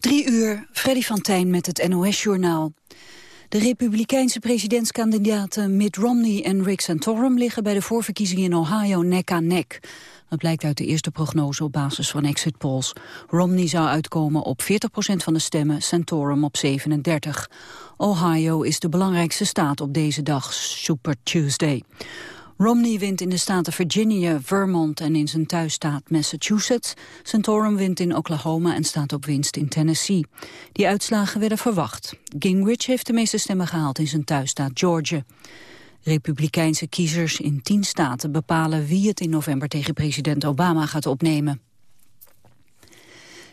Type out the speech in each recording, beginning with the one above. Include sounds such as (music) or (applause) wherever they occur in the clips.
Drie uur, Freddy van Tijn met het NOS-journaal. De republikeinse presidentskandidaten Mitt Romney en Rick Santorum... liggen bij de voorverkiezingen in Ohio nek aan nek. Dat blijkt uit de eerste prognose op basis van exit polls. Romney zou uitkomen op 40% van de stemmen, Santorum op 37. Ohio is de belangrijkste staat op deze dag, Super Tuesday. Romney wint in de staten Virginia, Vermont en in zijn thuisstaat Massachusetts. Santorum wint in Oklahoma en staat op winst in Tennessee. Die uitslagen werden verwacht. Gingrich heeft de meeste stemmen gehaald in zijn thuisstaat Georgia. Republikeinse kiezers in tien staten bepalen wie het in november tegen president Obama gaat opnemen.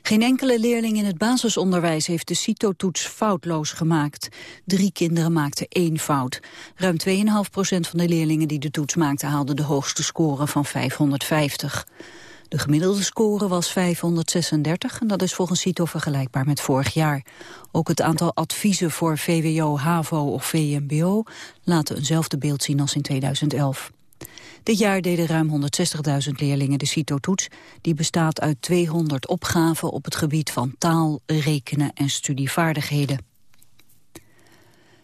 Geen enkele leerling in het basisonderwijs heeft de CITO-toets foutloos gemaakt. Drie kinderen maakten één fout. Ruim 2,5 procent van de leerlingen die de toets maakten haalden de hoogste score van 550. De gemiddelde score was 536 en dat is volgens CITO vergelijkbaar met vorig jaar. Ook het aantal adviezen voor VWO, HAVO of VMBO laten eenzelfde beeld zien als in 2011. Dit jaar deden ruim 160.000 leerlingen de CITO-toets. Die bestaat uit 200 opgaven op het gebied van taal, rekenen en studievaardigheden.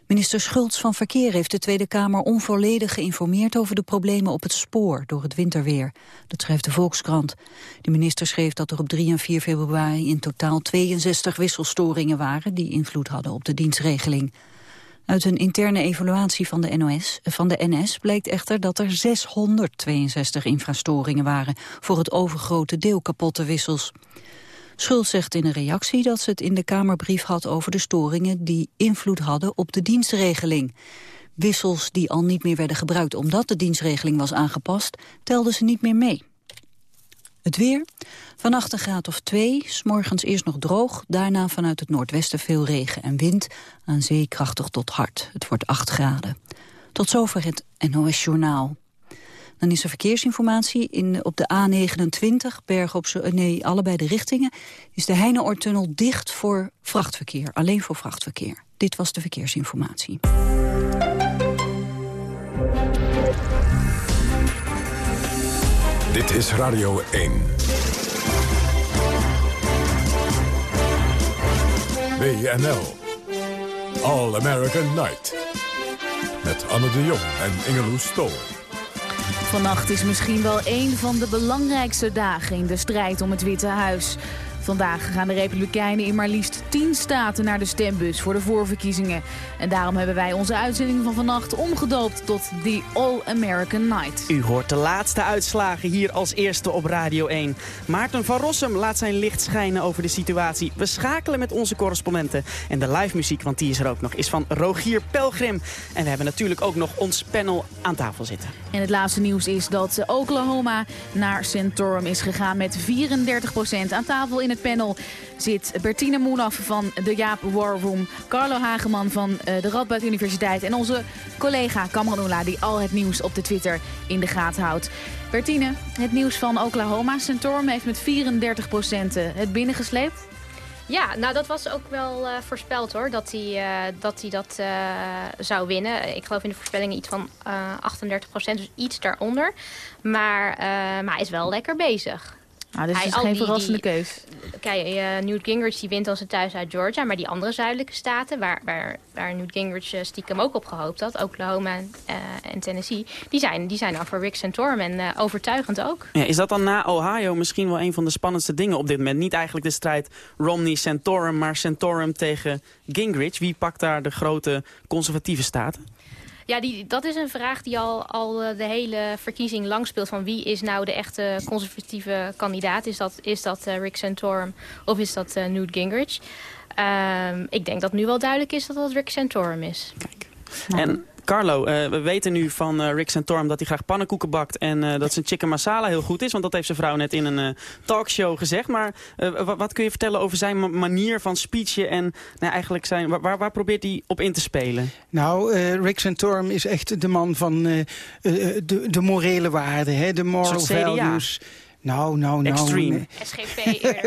Minister Schultz van Verkeer heeft de Tweede Kamer onvolledig geïnformeerd over de problemen op het spoor door het winterweer. Dat schrijft de Volkskrant. De minister schreef dat er op 3 en 4 februari in totaal 62 wisselstoringen waren die invloed hadden op de dienstregeling. Uit een interne evaluatie van de, NOS, van de NS blijkt echter dat er 662 infrastoringen waren voor het overgrote deel kapotte wissels. Schulz zegt in een reactie dat ze het in de Kamerbrief had over de storingen die invloed hadden op de dienstregeling. Wissels die al niet meer werden gebruikt omdat de dienstregeling was aangepast, telden ze niet meer mee. Het weer. Vannacht een graad of twee, morgens eerst nog droog... daarna vanuit het noordwesten veel regen en wind. Aan zee krachtig tot hard. Het wordt 8 graden. Tot zover het NOS Journaal. Dan is er verkeersinformatie. In, op de A29, Berg op nee, allebei de richtingen... is de Heineoortunnel dicht voor vrachtverkeer. Alleen voor vrachtverkeer. Dit was de verkeersinformatie. Dit is Radio 1. WNL. All American Night. Met Anne de Jong en Ingeloes Stol. Vannacht is misschien wel een van de belangrijkste dagen in de strijd om het Witte Huis. Vandaag gaan de Republikeinen in maar liefst 10 staten naar de stembus voor de voorverkiezingen. En daarom hebben wij onze uitzending van vannacht omgedoopt tot The All American Night. U hoort de laatste uitslagen hier als eerste op Radio 1. Maarten van Rossum laat zijn licht schijnen over de situatie. We schakelen met onze correspondenten. En de live muziek, want die is er ook nog, is van Rogier Pelgrim. En we hebben natuurlijk ook nog ons panel aan tafel zitten. En het laatste nieuws is dat Oklahoma naar Santorum is gegaan met 34% aan tafel in het panel zit Bertine Moenaf van de Jaap War Room... Carlo Hageman van eh, de Radboud Universiteit... en onze collega Kamran die al het nieuws op de Twitter in de gaten houdt. Bertine, het nieuws van Oklahoma. Santorum heeft met 34% het binnengesleept. Ja, nou dat was ook wel uh, voorspeld hoor, dat hij dat, dat zou winnen. Ik geloof in de voorspellingen iets van 38% dus iets daaronder. Maar, maar hij is wel lekker bezig. Nou, dus is geen verrassende keus. Kijk, uh, Newt Gingrich die wint als het thuis uit Georgia. Maar die andere zuidelijke staten, waar, waar, waar Newt Gingrich uh, stiekem ook op gehoopt had... Oklahoma uh, en Tennessee, die zijn, die zijn al voor Rick Santorum. En overtuigend ook. Ja, is dat dan na Ohio misschien wel een van de spannendste dingen op dit moment? Niet eigenlijk de strijd Romney-Santorum, maar Santorum tegen Gingrich. Wie pakt daar de grote conservatieve staten? Ja, die, dat is een vraag die al, al eh, de hele verkiezing lang speelt. Van wie is nou de echte conservatieve kandidaat? Is dat, is dat uh, Rick Santorum of is dat uh, Newt Gingrich? Um, ik denk dat nu wel duidelijk is dat dat Rick Santorum is. Kijk. En Carlo, uh, we weten nu van uh, Rick Santorum dat hij graag pannenkoeken bakt... en uh, dat zijn chicken masala heel goed is. Want dat heeft zijn vrouw net in een talkshow gezegd. Maar wat kun je vertellen over zijn manier van speechen... en nou, eigenlijk zijn, waar, waar, probeert hij op in te spelen? Nou, Rick Santorum is echt de man van de, de morele waarden, hè, de moral values... Nou, nou, nou. Extreme. SGP.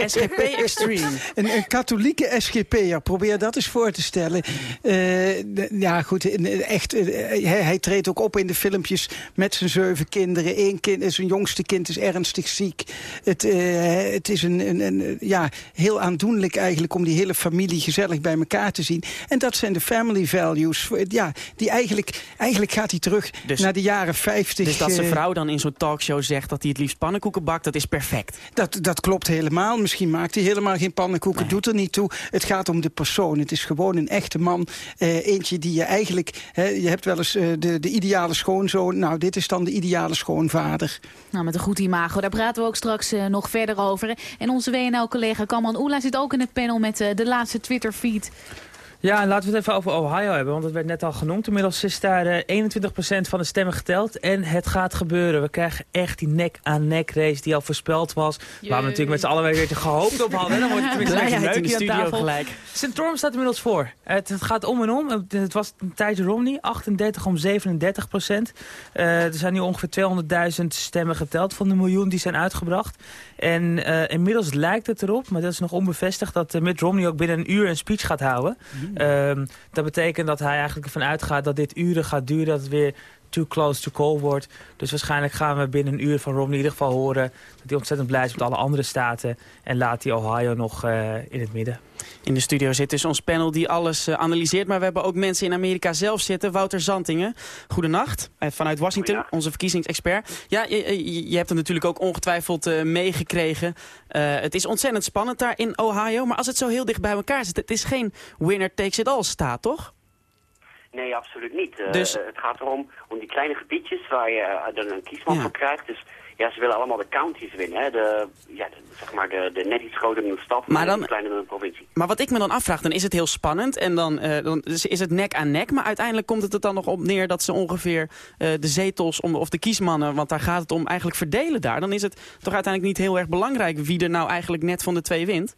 SGP (laughs) Extreme. Een, een katholieke SGP'er, probeer dat eens voor te stellen. Uh, ja, goed, echt, uh, hij, hij, treedt ook op in de filmpjes met zijn zeven kinderen. Eén kind, zijn jongste kind is ernstig ziek. Het, uh, het is een, een, een, ja, heel aandoenlijk eigenlijk om die hele familie gezellig bij elkaar te zien. En dat zijn de family values. Ja, die eigenlijk, eigenlijk gaat hij terug dus, naar de jaren 50. Dus dat zijn vrouw dan in zo'n talkshow zegt dat hij het liefst pannenkoeken bakt, dat is perfect. Dat, dat klopt helemaal. Misschien maakt hij helemaal geen pannenkoeken, nee. doet er niet toe. Het gaat om de persoon. Het is gewoon een echte man. Uh, eentje die je eigenlijk... Hè, je hebt wel eens uh, de, de ideale schoonzoon. Nou, dit is dan de ideale schoonvader. Nou, met een goed imago. Daar praten we ook straks uh, nog verder over. En onze WNL-collega Kaman Oela zit ook in het panel met de laatste Twitter-feed. Ja, en laten we het even over Ohio hebben, want het werd net al genoemd. Inmiddels is daar uh, 21% van de stemmen geteld en het gaat gebeuren. We krijgen echt die nek-aan-nek race die al voorspeld was. Jee. Waar we natuurlijk met z'n allen weer gehoopt op hadden. Dan wordt het tenminste een leuk in de studio gelijk. Centrum staat inmiddels voor. Het, het, gaat om en om. Het was een tijdje Romney, 38 om 37 procent. Uh, er zijn nu ongeveer 200.000 stemmen geteld van de miljoen die zijn uitgebracht. En uh, inmiddels lijkt het erop, maar dat is nog onbevestigd... dat uh, Mitt Romney ook binnen een uur een speech gaat houden. Mm. Uh, dat betekent dat hij eigenlijk ervan uitgaat dat dit uren gaat duren... dat het weer too close to call wordt. Dus waarschijnlijk gaan we binnen een uur van Romney in ieder geval horen... dat hij ontzettend blij is met alle andere staten... en laat hij Ohio nog uh, in het midden. In de studio zit dus ons panel die alles uh, analyseert. Maar we hebben ook mensen in Amerika zelf zitten. Wouter Zantingen, goedenacht. Uh, vanuit Washington, onze verkiezingsexpert. Ja, je, je, hebt het natuurlijk ook ongetwijfeld uh, meegekregen. het is ontzettend spannend daar in Ohio. Maar als het zo heel dicht bij elkaar zit, het is geen winner takes it all staat, toch? Nee, absoluut niet. Dus... het gaat erom om die kleine gebiedjes waar je er een kiesman ja. voor krijgt. Dus ja, ze willen allemaal de counties winnen. Hè? De, ja, de, zeg maar de, de net iets grotere stad, maar dan, een provincie. Maar wat ik me dan afvraag, dan is het heel spannend en dan, uh, dan is het nek aan nek. Maar uiteindelijk komt het er dan nog op neer dat ze ongeveer uh, de zetels om, of de kiesmannen, want daar gaat het om, eigenlijk verdelen daar. Dan is het toch uiteindelijk niet heel erg belangrijk wie er nou eigenlijk net van de twee wint.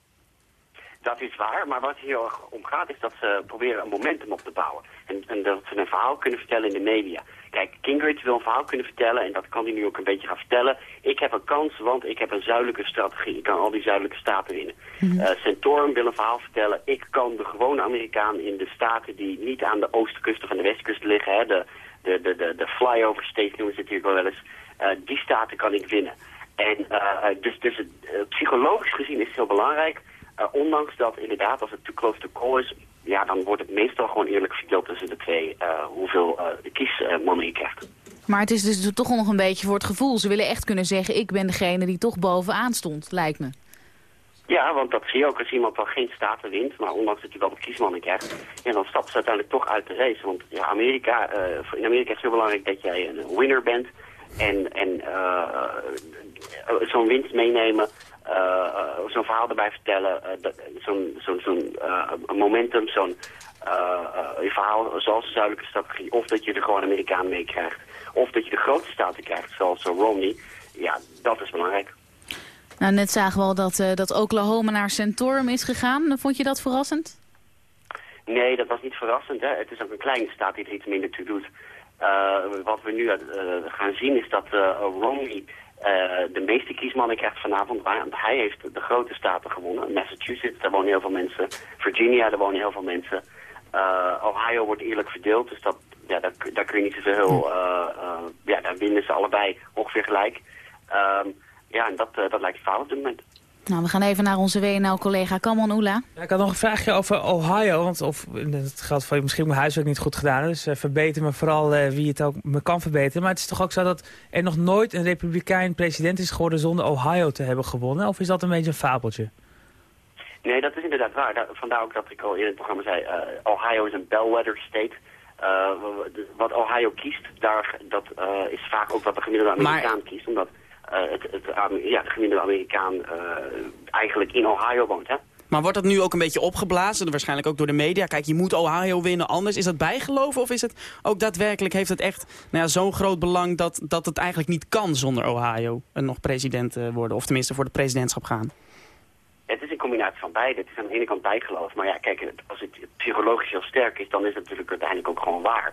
Dat is waar, maar wat hier om gaat is dat ze proberen een momentum op te bouwen. En, en dat ze een verhaal kunnen vertellen in de media. Kijk, Gingrich wil een verhaal kunnen vertellen en dat kan hij nu ook een beetje gaan vertellen. Ik heb een kans, want ik heb een zuidelijke strategie. Ik kan al die zuidelijke staten winnen. Mm -hmm. uh, Centaurum wil een verhaal vertellen. Ik kan de gewone Amerikaan in de staten die niet aan de oostkust of aan de westkust liggen, hè, de, de, de, de, de flyover states noemen ze het hier wel eens, uh, die staten kan ik winnen. En uh, dus, dus het, psychologisch gezien is het heel belangrijk. Ondanks dat inderdaad, als het too close to call is, ja, dan wordt het meestal gewoon eerlijk verdeeld tussen de twee uh, hoeveel uh, de kiesmannen je krijgt. Maar het is dus toch nog een beetje voor het gevoel. Ze willen echt kunnen zeggen, ik ben degene die toch bovenaan stond, lijkt me. Ja, want dat zie je ook als iemand wel geen staten wint, maar ondanks dat hij wel de kiesmannen krijgt, ja, dan stapt ze uiteindelijk toch uit de race. Want ja, Amerika, uh, in Amerika is het heel belangrijk dat jij een winner bent en, en zo'n winst meenemen zo'n verhaal erbij vertellen, uh, zo'n zo zo uh, momentum, zo'n verhaal zoals de zuidelijke strategie, of dat je er gewoon Amerikaan mee krijgt, of dat je de grote staten krijgt, zoals Romney, ja, dat is belangrijk. Nou, net zagen we al dat, dat Oklahoma naar Centaurum is gegaan. Vond je dat verrassend? Nee, dat was niet verrassend. Hè. Het is ook een kleine staat die er iets minder toe doet. wat we nu gaan zien is dat Romney uh, de meeste kiesmannen krijgt vanavond, want hij heeft de grote staten gewonnen. Massachusetts, daar wonen heel veel mensen. Virginia, daar wonen heel veel mensen. Uh, Ohio wordt eerlijk verdeeld, dus dat, ja, daar, daar kun je niet zoveel... Uh, ja, daar winnen ze allebei ongeveer gelijk. ja, en dat, dat lijkt fout op dit moment. Nou, we gaan even naar onze WNL-collega Kamon Oela. Ja, ik had nog een vraagje over Ohio. Want of, het geldt voor je misschien mijn huiswerk niet goed gedaan. Dus uh, verbeter me vooral uh, wie het ook me kan verbeteren. Maar het is toch ook zo dat er nog nooit een republikein president is geworden zonder Ohio te hebben gewonnen? Of is dat een beetje een fabeltje? Nee, dat is inderdaad waar. Da vandaar ook dat ik al in het programma zei, uh, Ohio is een bellwether state. wat Ohio kiest, daar, dat is vaak ook wat de gemiddelde Amerikaan maar... kiest. Omdat het, het, ja, de gemiddelde Amerikaan uh, eigenlijk in Ohio woont. Hè? Maar wordt dat nu ook een beetje opgeblazen, waarschijnlijk ook door de media? Kijk, je moet Ohio winnen, anders is dat bijgeloven? Of is het ook daadwerkelijk, heeft het echt nou ja, zo'n groot belang dat, dat het eigenlijk niet kan zonder Ohio nog president worden? Of tenminste voor de presidentschap gaan? Het is een combinatie van beide. Het is aan de ene kant bijgeloof, maar ja, kijk, als het psychologisch heel sterk is, dan is het natuurlijk uiteindelijk ook gewoon waar.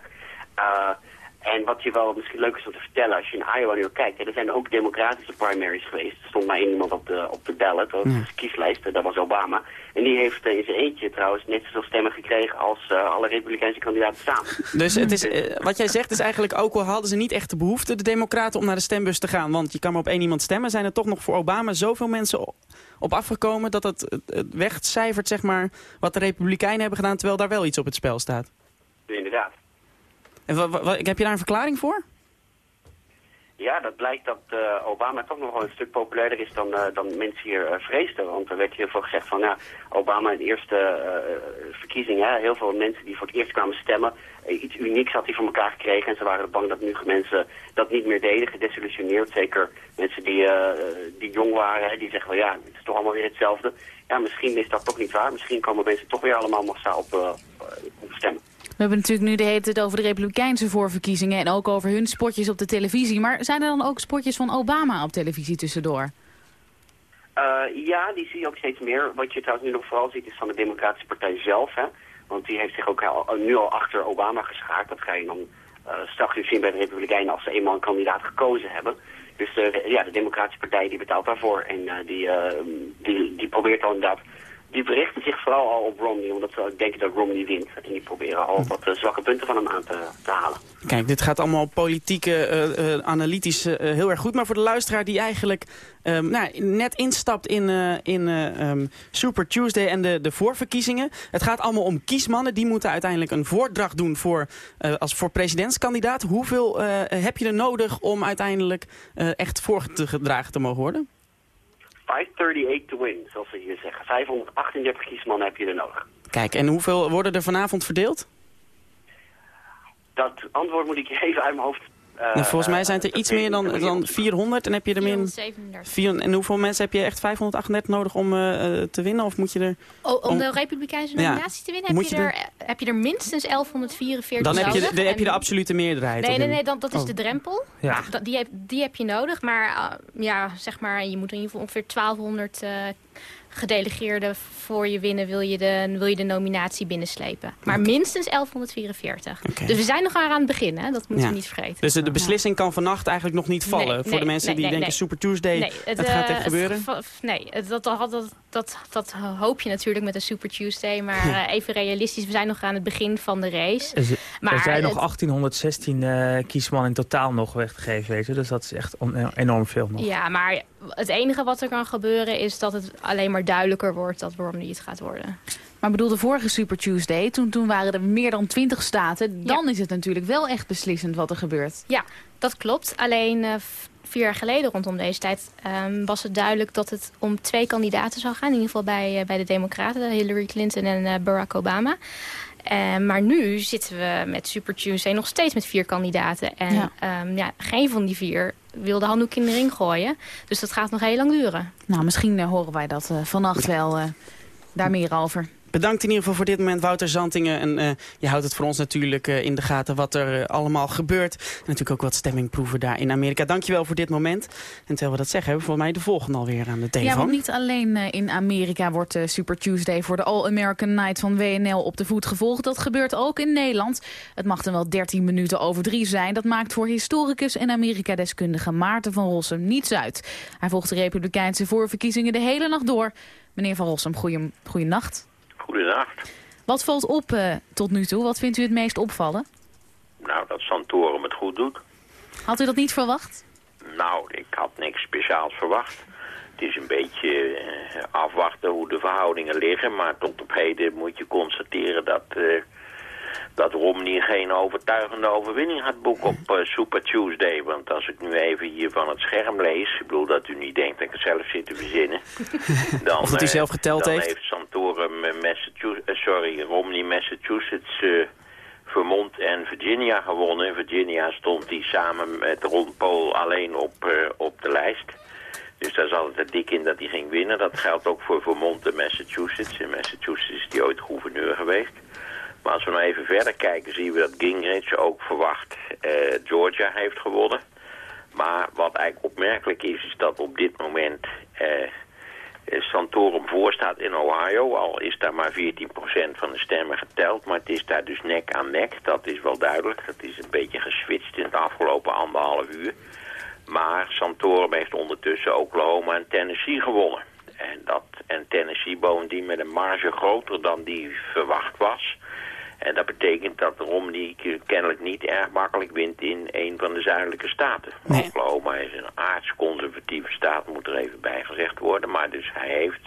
Uh, En wat je wel misschien leuk is om te vertellen, als je in Iowa nu kijkt, hè, er zijn ook democratische primaries geweest. Er stond maar één iemand op de, op de ballot, op de kieslijst, dat was Obama. En die heeft in zijn eentje trouwens net zoveel stemmen gekregen als alle republikeinse kandidaten samen. Dus het is, (laughs) wat jij zegt is eigenlijk, ook al hadden ze niet echt de behoefte, de democraten, om naar de stembus te gaan. Want je kan maar op één iemand stemmen. Zijn er toch nog voor Obama zoveel mensen op afgekomen dat het, het wegcijfert, zeg maar, wat de republikeinen hebben gedaan, terwijl daar wel iets op het spel staat? Inderdaad. En heb je daar een verklaring voor? Ja, dat blijkt dat uh, Obama toch nog wel een stuk populairder is dan, uh, dan mensen hier uh, vreesden. Want er werd heel veel gezegd van, ja, Obama in de eerste verkiezingen, heel veel mensen die voor het eerst kwamen stemmen, iets unieks had hij voor elkaar gekregen. En ze waren bang dat nu mensen dat niet meer deden, gedesillusioneerd. Zeker mensen die, die jong waren, die zeggen van, ja, het is toch allemaal weer hetzelfde. Ja, misschien is dat toch niet waar. Misschien komen mensen toch weer allemaal massaal op, op stemmen. We hebben natuurlijk nu de hele tijd over de Republikeinse voorverkiezingen... en ook over hun spotjes op de televisie. Maar zijn er dan ook spotjes van Obama op televisie tussendoor? Uh, ja, die zie je ook steeds meer. Wat je trouwens nu nog vooral ziet is van de Democratische Partij zelf. Hè? Want die heeft zich ook al, nu al achter Obama geschaard. Dat ga je dan uh, straks zien bij de Republikeinen als ze eenmaal een kandidaat gekozen hebben. Dus ja, de Democratische Partij die betaalt daarvoor. En die, die, die probeert dan inderdaad die berichten zich vooral al op Romney, omdat ze denken dat Romney wint. En die proberen al wat uh, zwakke punten van hem aan te, te, halen. Kijk, dit gaat allemaal politiek, uh, uh, analytisch heel erg goed. Maar voor de luisteraar die eigenlijk um, nou, net instapt in, in um, Super Tuesday en de, de voorverkiezingen. Het gaat allemaal om kiesmannen. Die moeten uiteindelijk een voordracht doen voor, als voor presidentskandidaat. Hoeveel heb je er nodig om uiteindelijk echt voorgedragen te mogen worden? 538 to win, zoals ze hier zeggen. 538 kiesmannen heb je er nodig. Kijk, en hoeveel worden er vanavond verdeeld? Dat antwoord moet ik je (laughs) even uit mijn hoofd uh, volgens mij zijn het er iets meer dan, dan 400 en heb je er min... 437. En hoeveel mensen heb je echt 538 nodig om uh, te winnen? Of moet je er... Oh, om, de Republikeinse nominatie te winnen heb je, er, heb je er minstens 1144 Dan heb je, de, dan heb je de absolute meerderheid. Nee, nee, nee, dan, dat is oh. de drempel. Ja. Dat, die, heb, die heb je nodig, maar uh, ja, zeg maar, je moet in ieder geval ongeveer 1200 gedelegeerden voor je winnen wil je de, wil je de nominatie binnenslepen. Maar minstens 1144. Dus we zijn nog aan het begin, hè? dat moeten we niet vergeten. Dus de beslissing kan vannacht eigenlijk nog niet vallen voor de mensen die denken Super Tuesday, het, het, gaat echt gebeuren? nee, dat, dat, dat, dat, dat hoop je natuurlijk met een Super Tuesday, maar uh, even realistisch, we zijn nog aan het begin van de race. Er, maar er zijn nog 1816 uh, kiesmannen in totaal nog weggegeven, weet je? dus dat is echt enorm veel nog. Ja, maar het enige wat er kan gebeuren is dat het alleen maar duidelijker wordt dat Romney het gaat worden. Maar bedoel, de vorige Super Tuesday, toen, toen waren er meer dan 20 staten. Dan is het natuurlijk wel echt beslissend wat er gebeurt. Ja, dat klopt. Alleen uh, vier jaar geleden rondom deze tijd um, was het duidelijk dat het om twee kandidaten zou gaan. In ieder geval bij, uh, bij de Democraten, Hillary Clinton en uh, Barack Obama. Uh, maar nu zitten we met Super Tuesday nog steeds met vier kandidaten. En ja. Um, ja, geen van die vier wil de handdoek in de ring gooien. Dus dat gaat nog heel lang duren. Nou, misschien uh, horen wij dat vannacht wel daar meer over. Bedankt in ieder geval voor dit moment, Wouter Zantingen. En uh, je houdt het voor ons natuurlijk uh, in de gaten wat er uh, allemaal gebeurt. En natuurlijk ook wat stemmingproeven daar in Amerika. Dankjewel voor dit moment. En terwijl we dat zeggen, hebben we volgens mij de volgende alweer aan de telefoon. Ja, want niet alleen in Amerika wordt Super Tuesday voor de All-American Night van WNL op de voet gevolgd. Dat gebeurt ook in Nederland. Het mag dan wel 13 minuten over drie zijn. Dat maakt voor historicus en Amerika-deskundige Maarten van Rossum niets uit. Hij volgt de Republikeinse voorverkiezingen de hele nacht door. Meneer van Rossum, goeie, nacht. Goedenacht. Wat valt op uh, tot nu toe? Wat vindt u het meest opvallen? Nou, dat Santorum het goed doet. Had u dat niet verwacht? Nou, ik had niks speciaals verwacht. Het is een beetje uh, afwachten hoe de verhoudingen liggen. Maar tot op heden moet je constateren dat... Uh, dat Romney geen overtuigende overwinning gaat boeken op uh, Super Tuesday. Want als ik nu even hier van het scherm lees, ik bedoel dat u niet denkt dat ik het zelf zit te verzinnen. (laughs) Dan, of dat hij zelf geteld dan heeft. heeft Santorum Massachusetts, sorry, Romney Massachusetts, Vermont en Virginia gewonnen. In Virginia stond hij samen met Ron Paul alleen op, op de lijst. Dus daar zat het er dik in dat hij ging winnen. Dat geldt ook voor Vermont en Massachusetts. In Massachusetts is hij ooit gouverneur geweest. Maar als we nou even verder kijken, zien we dat Gingrich ook verwacht uh, Georgia heeft gewonnen. Maar wat eigenlijk opmerkelijk is, is dat op dit moment uh, Santorum voorstaat in Ohio. Al is daar maar 14% van de stemmen geteld, maar het is daar dus nek aan nek. Dat is wel duidelijk. Dat is een beetje geswitcht in het afgelopen anderhalf uur. Maar Santorum heeft ondertussen Oklahoma en Tennessee gewonnen. En, dat, en Tennessee bovendien met een marge groter dan die verwacht was. En dat betekent dat Romney kennelijk niet erg makkelijk wint in een van de zuidelijke staten. Oklahoma is een aardsconservatieve staat, moet er even bij gezegd worden. Maar dus hij heeft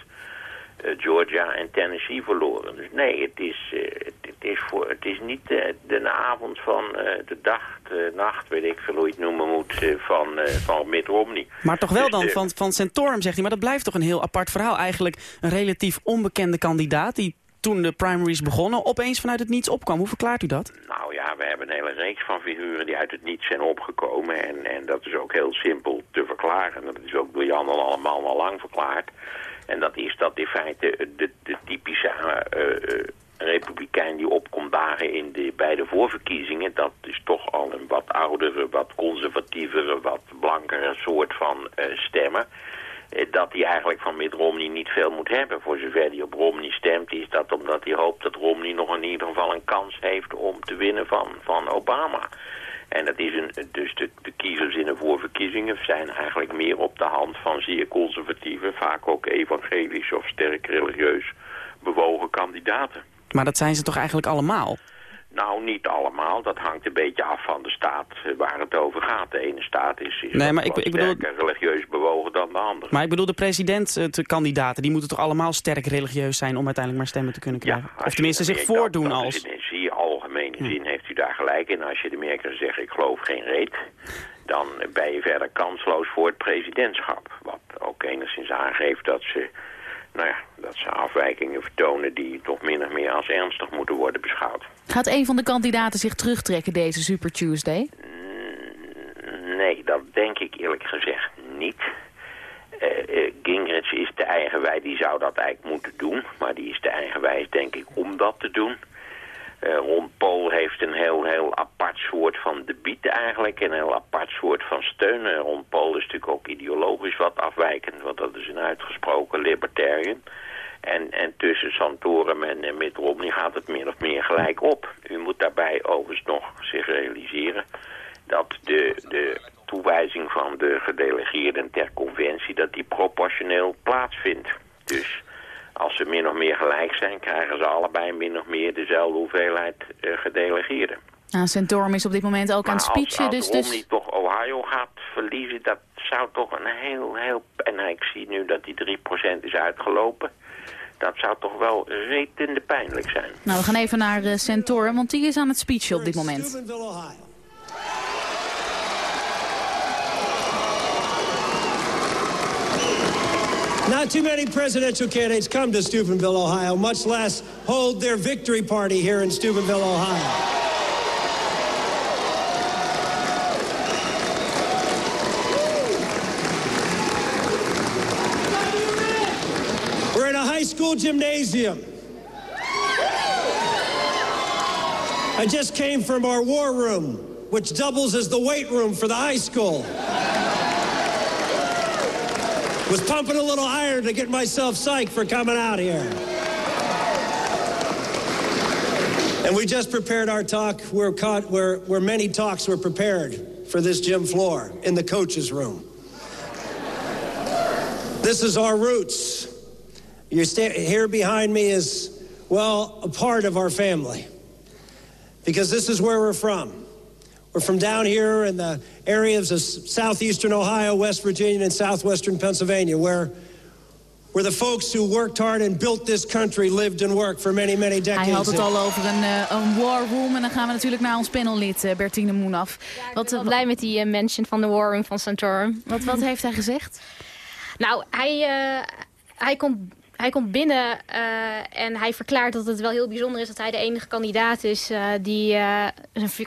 uh, Georgia en Tennessee verloren. Dus nee, het is, uh, het, is, voor, het is niet uh, de avond van de dag, de nacht, weet ik veel hoe je het noemen moet, van, van Mitt Romney. Maar toch wel dus dan, van, van Santorum zegt hij, maar dat blijft toch een heel apart verhaal. Eigenlijk een relatief onbekende kandidaat die toen de primaries begonnen opeens vanuit het niets opkwam. Hoe verklaart u dat? Nou ja, we hebben een hele reeks van figuren die uit het niets zijn opgekomen. En, en dat is ook heel simpel te verklaren. Dat is ook door Jan al allemaal al lang verklaard. En dat is dat in feite de, typische uh, republikein die opkomt dagen in de, bij de voorverkiezingen... dat is toch al een wat oudere, wat conservatievere, wat blankere soort van uh, stemmen... dat hij eigenlijk van Mitt Romney niet veel moet hebben. Voor zover hij op Romney stemt, is dat omdat hij hoopt dat Romney nog in ieder geval een kans heeft om te winnen van, van Obama. En dat is een, dus de, de kiezers in de voorverkiezingen zijn eigenlijk meer op de hand van zeer conservatieve, vaak ook evangelisch of sterk religieus bewogen kandidaten. Maar dat zijn ze toch eigenlijk allemaal? Nou, niet allemaal. Dat hangt een beetje af van de staat waar het over gaat. De ene staat is, is nee, maar ik, ik bedoel... religieus bewogen dan de andere. Maar ik bedoel, de presidentskandidaten, die moeten toch allemaal sterk religieus zijn om uiteindelijk maar stemmen te kunnen krijgen? Ja, of tenminste zich voordoen als... In zeer algemene hm. zin heeft u daar gelijk in. Als je de Amerikanen zegt, ik geloof geen reet, dan ben je verder kansloos voor het presidentschap. Wat ook enigszins aangeeft dat ze nou ja, dat ze afwijkingen vertonen die toch min of meer als ernstig moeten worden beschouwd. Gaat een van de kandidaten zich terugtrekken deze Super Tuesday? Mm, nee, dat denk ik eerlijk gezegd niet. Uh, Gingrich is te eigenwijs, die zou dat eigenlijk moeten doen. Maar die is te eigenwijs, denk ik, om dat te doen. Uh, Ron Paul heeft een heel, heel apart soort van debiet eigenlijk. Een heel apart soort van steun. Uh, Ron Paul is natuurlijk ook ideologisch wat afwijkend. Want dat is een uitgesproken libertarian. En, en tussen Santorum en, en Mitt Romney gaat het meer of meer gelijk op. U moet daarbij overigens nog zich realiseren dat de, de toewijzing van de gedelegeerden ter conventie... dat die proportioneel plaatsvindt. Dus als ze min of meer gelijk zijn, krijgen ze allebei min of meer dezelfde hoeveelheid uh, gedelegeerden. Nou, Santorum is op dit moment ook aan het speechen. Als, als dus, Romney dus... toch Ohio gaat verliezen, dat zou toch een heel, heel... En ik zie nu dat die 3% is uitgelopen. Dat zou toch wel retende pijnlijk zijn. Nou, we gaan even naar uh, want die is aan het speechen op dit moment. Not too many presidential candidates come to Steubenville, Ohio, much less hold their victory party here in Steubenville, Ohio. We're in a high school gymnasium. I just came from our war room, which doubles as the weight room for the high school. Was pumping a little iron to get myself psyched for coming out here. And we just prepared our talk where, caught, where, where many talks were prepared for this gym floor in the coach's room. This is our roots. You're here behind me is, well, a part of our family. Because this is where we're from. We're from down here in the areas of southeastern Ohio, West Virginia, and southwestern Pennsylvania, where where the folks who worked hard and built this country lived and worked for many, many decades. Hij had het al over een, uh, een war room. En dan gaan we natuurlijk naar ons panellid uh, Bertine Moenaf. Ja, ik wat, ben wel blij met die uh, mention van de war room van Santorum. Wat, wat heeft hij gezegd? Nou, hij, hij komt hij komt binnen uh, en hij verklaart dat het wel heel bijzonder is... dat hij de enige kandidaat is uh, die uh,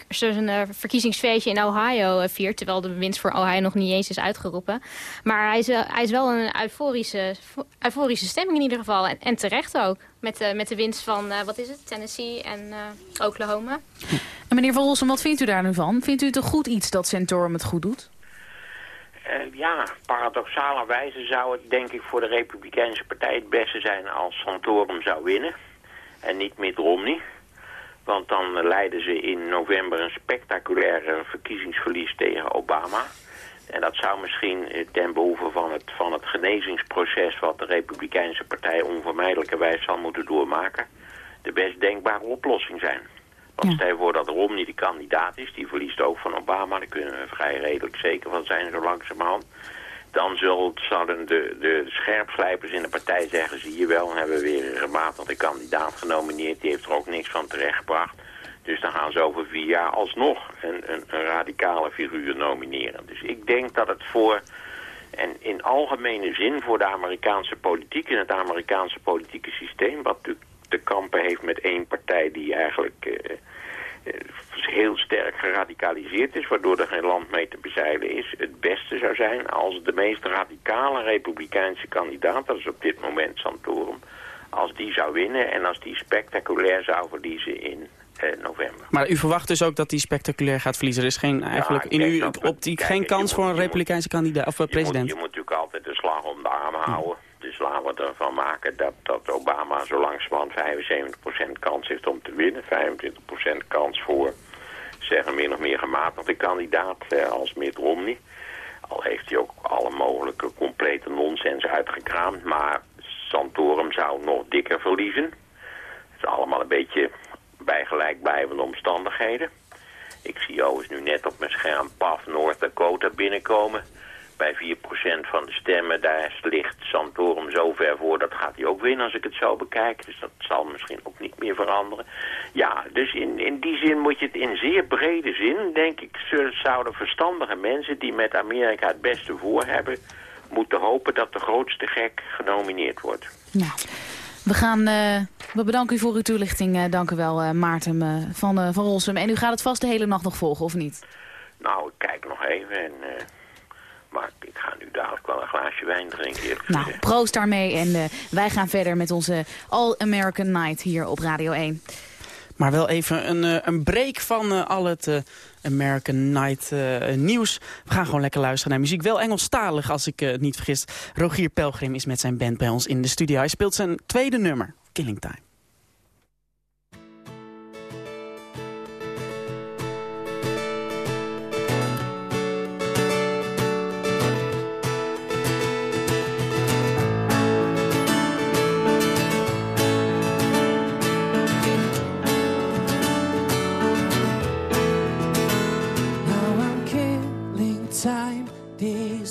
zijn verkiezingsfeestje in Ohio viert... terwijl de winst voor Ohio nog niet eens is uitgeroepen. Maar hij is, hij is wel een euforische, euforische stemming in ieder geval. En, en terecht ook. Met, met de winst van, wat is het, Tennessee en Oklahoma. En meneer Van Rossum, wat vindt u daar nu van? Vindt u het een goed iets dat Centorum het goed doet? Uh, ja, paradoxalerwijze zou het denk ik voor de Republikeinse Partij het beste zijn als Santorum zou winnen. En niet Mitt Romney. Want dan leiden ze in november een spectaculaire verkiezingsverlies tegen Obama. En dat zou misschien eh, ten behoeve van het, van het genezingsproces... wat de Republikeinse Partij onvermijdelijkerwijs zal moeten doormaken... de best denkbare oplossing zijn. Want ja. stel je voor dat Romney de kandidaat is... die verliest ook van Obama, daar kunnen we vrij redelijk zeker van zijn zo langzamerhand... dan zouden de, de scherpslijpers in de partij zeggen... zie je wel, hebben we weer een gematigde kandidaat genomineerd... die heeft er ook niks van terechtgebracht... Dus dan gaan ze over vier jaar alsnog een, een, een, radicale figuur nomineren. Dus ik denk dat het voor, en in algemene zin voor de Amerikaanse politiek... en het Amerikaanse politieke systeem... wat natuurlijk te kampen heeft met één partij die eigenlijk uh, heel sterk geradicaliseerd is... waardoor er geen land mee te bezeilen is... het beste zou zijn als de meest radicale republikeinse kandidaat... dat is op dit moment Santorum... als die zou winnen en als die spectaculair zou verliezen in november. Maar u verwacht dus ook dat hij spectaculair gaat verliezen? Er is geen, eigenlijk in uw optiek geen kans voor een republikeinse kandidaat of president? Je moet, je moet, natuurlijk altijd de slag om de arm houden. We ervan maken dat, dat Obama zo langzamerhand 75% kans heeft om te winnen. 25% kans voor, zeggen min of meer gematigde kandidaat eh, als Mitt Romney. Al heeft hij ook alle mogelijke complete nonsens uitgekraamd. Maar Santorum zou nog dikker verliezen. Het is allemaal een beetje bij gelijkblijvende omstandigheden. Ik zie overigens nu net op mijn scherm PAF North Dakota binnenkomen. Bij 4% van de stemmen, daar ligt Santorum zo ver voor, dat gaat hij ook winnen als ik het zo bekijk. Dus dat zal misschien ook niet meer veranderen. Ja, dus in, in die zin moet je het in zeer brede zin, denk ik, zouden verstandige mensen die met Amerika het beste voor hebben, moeten hopen dat de grootste gek genomineerd wordt. Nou. We, gaan, uh, we bedanken u voor uw toelichting. Uh, dank u wel, uh, Maarten van, van Rolsum. En u gaat het vast de hele nacht nog volgen, of niet? Nou, ik kijk nog even. En, maar ik ga nu dadelijk wel een glaasje wijn drinken. Nou, proost daarmee. En wij gaan verder met onze All American Night hier op Radio 1. Maar wel even een, een break van al het American Night uh, nieuws. We gaan gewoon lekker luisteren naar muziek. Wel Engelstalig, als ik het uh, niet vergis. Rogier Pelgrim is met zijn band bij ons in de studio. Hij speelt zijn tweede nummer, Killing Time.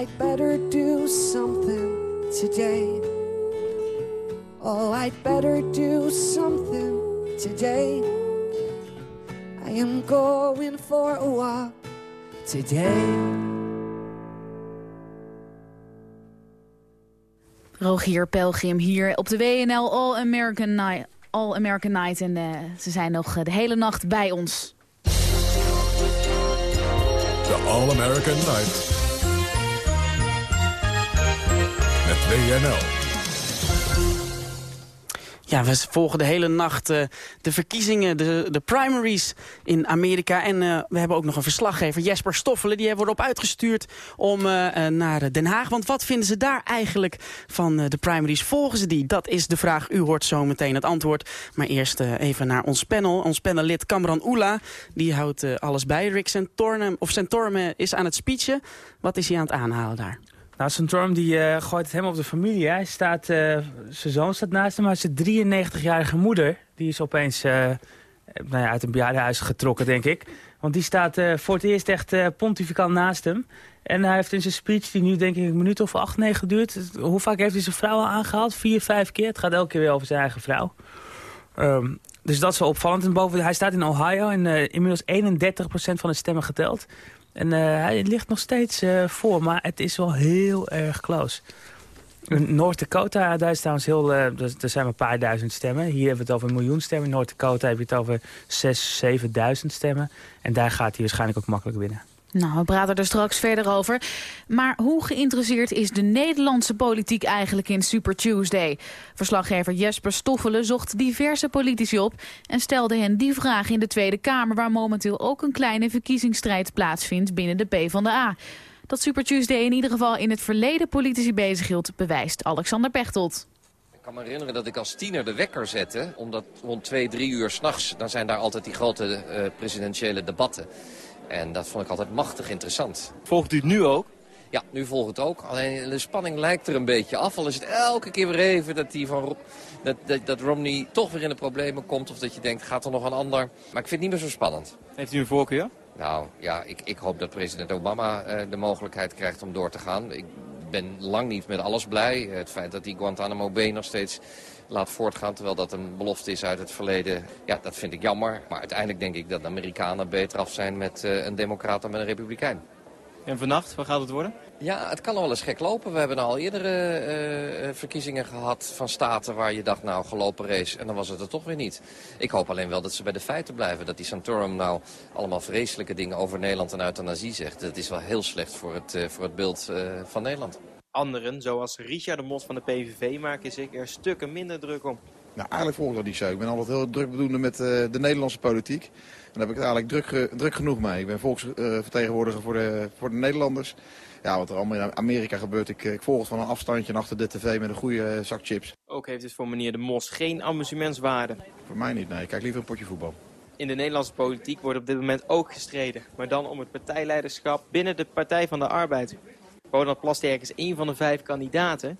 I'd better do something today. Oh, I'd better do something today. I am going for a walk today. Rogier Pelgrim hier op de WNL All American Night. All American Night en uh, ze zijn nog eh, de hele nacht bij ons. De All American Night. Ja, we volgen de hele nacht eh, de verkiezingen, de, de primaries in Amerika. En eh, we hebben ook nog een verslaggever, Jesper Stoffelen. Die wordt op uitgestuurd om eh, naar Den Haag. Want wat vinden ze daar eigenlijk van de primaries? Volgen ze die? Dat is de vraag. U hoort zo meteen het antwoord. Maar eerst even naar ons panel. Ons panellid Kamran Oela. Die houdt alles bij. Rick Santorum, of Santorum eh, is aan het speechen. Wat is hij aan het aanhalen daar? Nou, Santorum die eh, gooit het helemaal op de familie. Hij staat, eh, zijn zoon staat naast hem, maar zijn 93-jarige moeder... die is opeens eh, nou ja, uit een bejaardenhuis getrokken, denk ik. Want die staat voor het eerst echt pontificaal naast hem. En hij heeft in zijn speech, die nu denk ik een minuut of acht, negen duurt... hoe vaak heeft hij zijn vrouw al aangehaald? Vier, vijf keer? Het gaat elke keer weer over zijn eigen vrouw. Ehm, dus dat is wel opvallend. En boven, hij staat in Ohio en inmiddels 31% van de stemmen geteld. En eh, hij ligt nog steeds eh, voor, maar het is wel heel erg close. In North Dakota, daar is trouwens heel, eh, er er zijn een paar duizend stemmen. Hier hebben we het over een miljoen stemmen. In North Dakota heb je het over 6.000, 7.000 stemmen. En daar gaat hij waarschijnlijk ook makkelijk winnen. Nou, we praten er straks verder over. Maar hoe geïnteresseerd is de Nederlandse politiek eigenlijk in Super Tuesday? Verslaggever Jesper Stoffelen zocht diverse politici op... en stelde hen die vraag in de Tweede Kamer... waar momenteel ook een kleine verkiezingsstrijd plaatsvindt binnen de PvdA. Dat Super Tuesday in ieder geval in het verleden politici bezighield... bewijst Alexander Pechtold. Ik kan me herinneren dat ik als tiener de wekker zette. Omdat rond twee, drie uur s'nachts, dan zijn daar altijd die grote eh, presidentiële debatten. En dat vond ik altijd machtig interessant. Volgt u het nu ook? Ja, nu volgt het ook. Alleen de spanning lijkt er een beetje af. Al is het elke keer weer even dat, die van, dat, dat, dat Romney toch weer in de problemen komt. Of dat je denkt, gaat er nog een ander? Maar ik vind het niet meer zo spannend. Heeft u een voorkeur? Nou ja, ik, ik hoop dat president Obama eh, de mogelijkheid krijgt om door te gaan. Ik ben lang niet met alles blij. Het feit dat die Guantanamo Bay nog steeds laat voortgaan... terwijl dat een belofte is uit het verleden, ja, dat vind ik jammer. Maar uiteindelijk denk ik dat de Amerikanen beter af zijn met eh, een democrat dan met een republikein. En vannacht, waar gaat het worden? Ja, het kan wel eens gek lopen. We hebben al eerdere eh, eh, verkiezingen gehad van staten waar je dacht, nou, gelopen race. En dan was het er toch weer niet. Ik hoop alleen wel dat ze bij de feiten blijven. Dat die Santorum nou allemaal vreselijke dingen over Nederland en euthanasie zegt. Dat is wel heel slecht voor het, voor het beeld van Nederland. Anderen, zoals Richard de Mos van de PVV, maken zich er stukken minder druk om. Nou, eigenlijk volg ik dat niet zo. Ik ben altijd heel druk bedoelde met eh, de Nederlandse politiek. En daar heb ik het eigenlijk druk, druk genoeg mee. Ik ben volksvertegenwoordiger voor, de, voor de Nederlanders. Ja, wat er allemaal in Amerika gebeurt, ik, ik volg het van een afstandje en achter de tv met een goede eh, zak chips. Ook heeft het voor meneer de Mos geen amusementswaarde. Voor mij niet, nee. Ik kijk liever een potje voetbal. In de Nederlandse politiek wordt op dit moment ook gestreden. Maar dan om het partijleiderschap binnen de Partij van de Arbeid. Ronald Plasterk is één van de vijf kandidaten.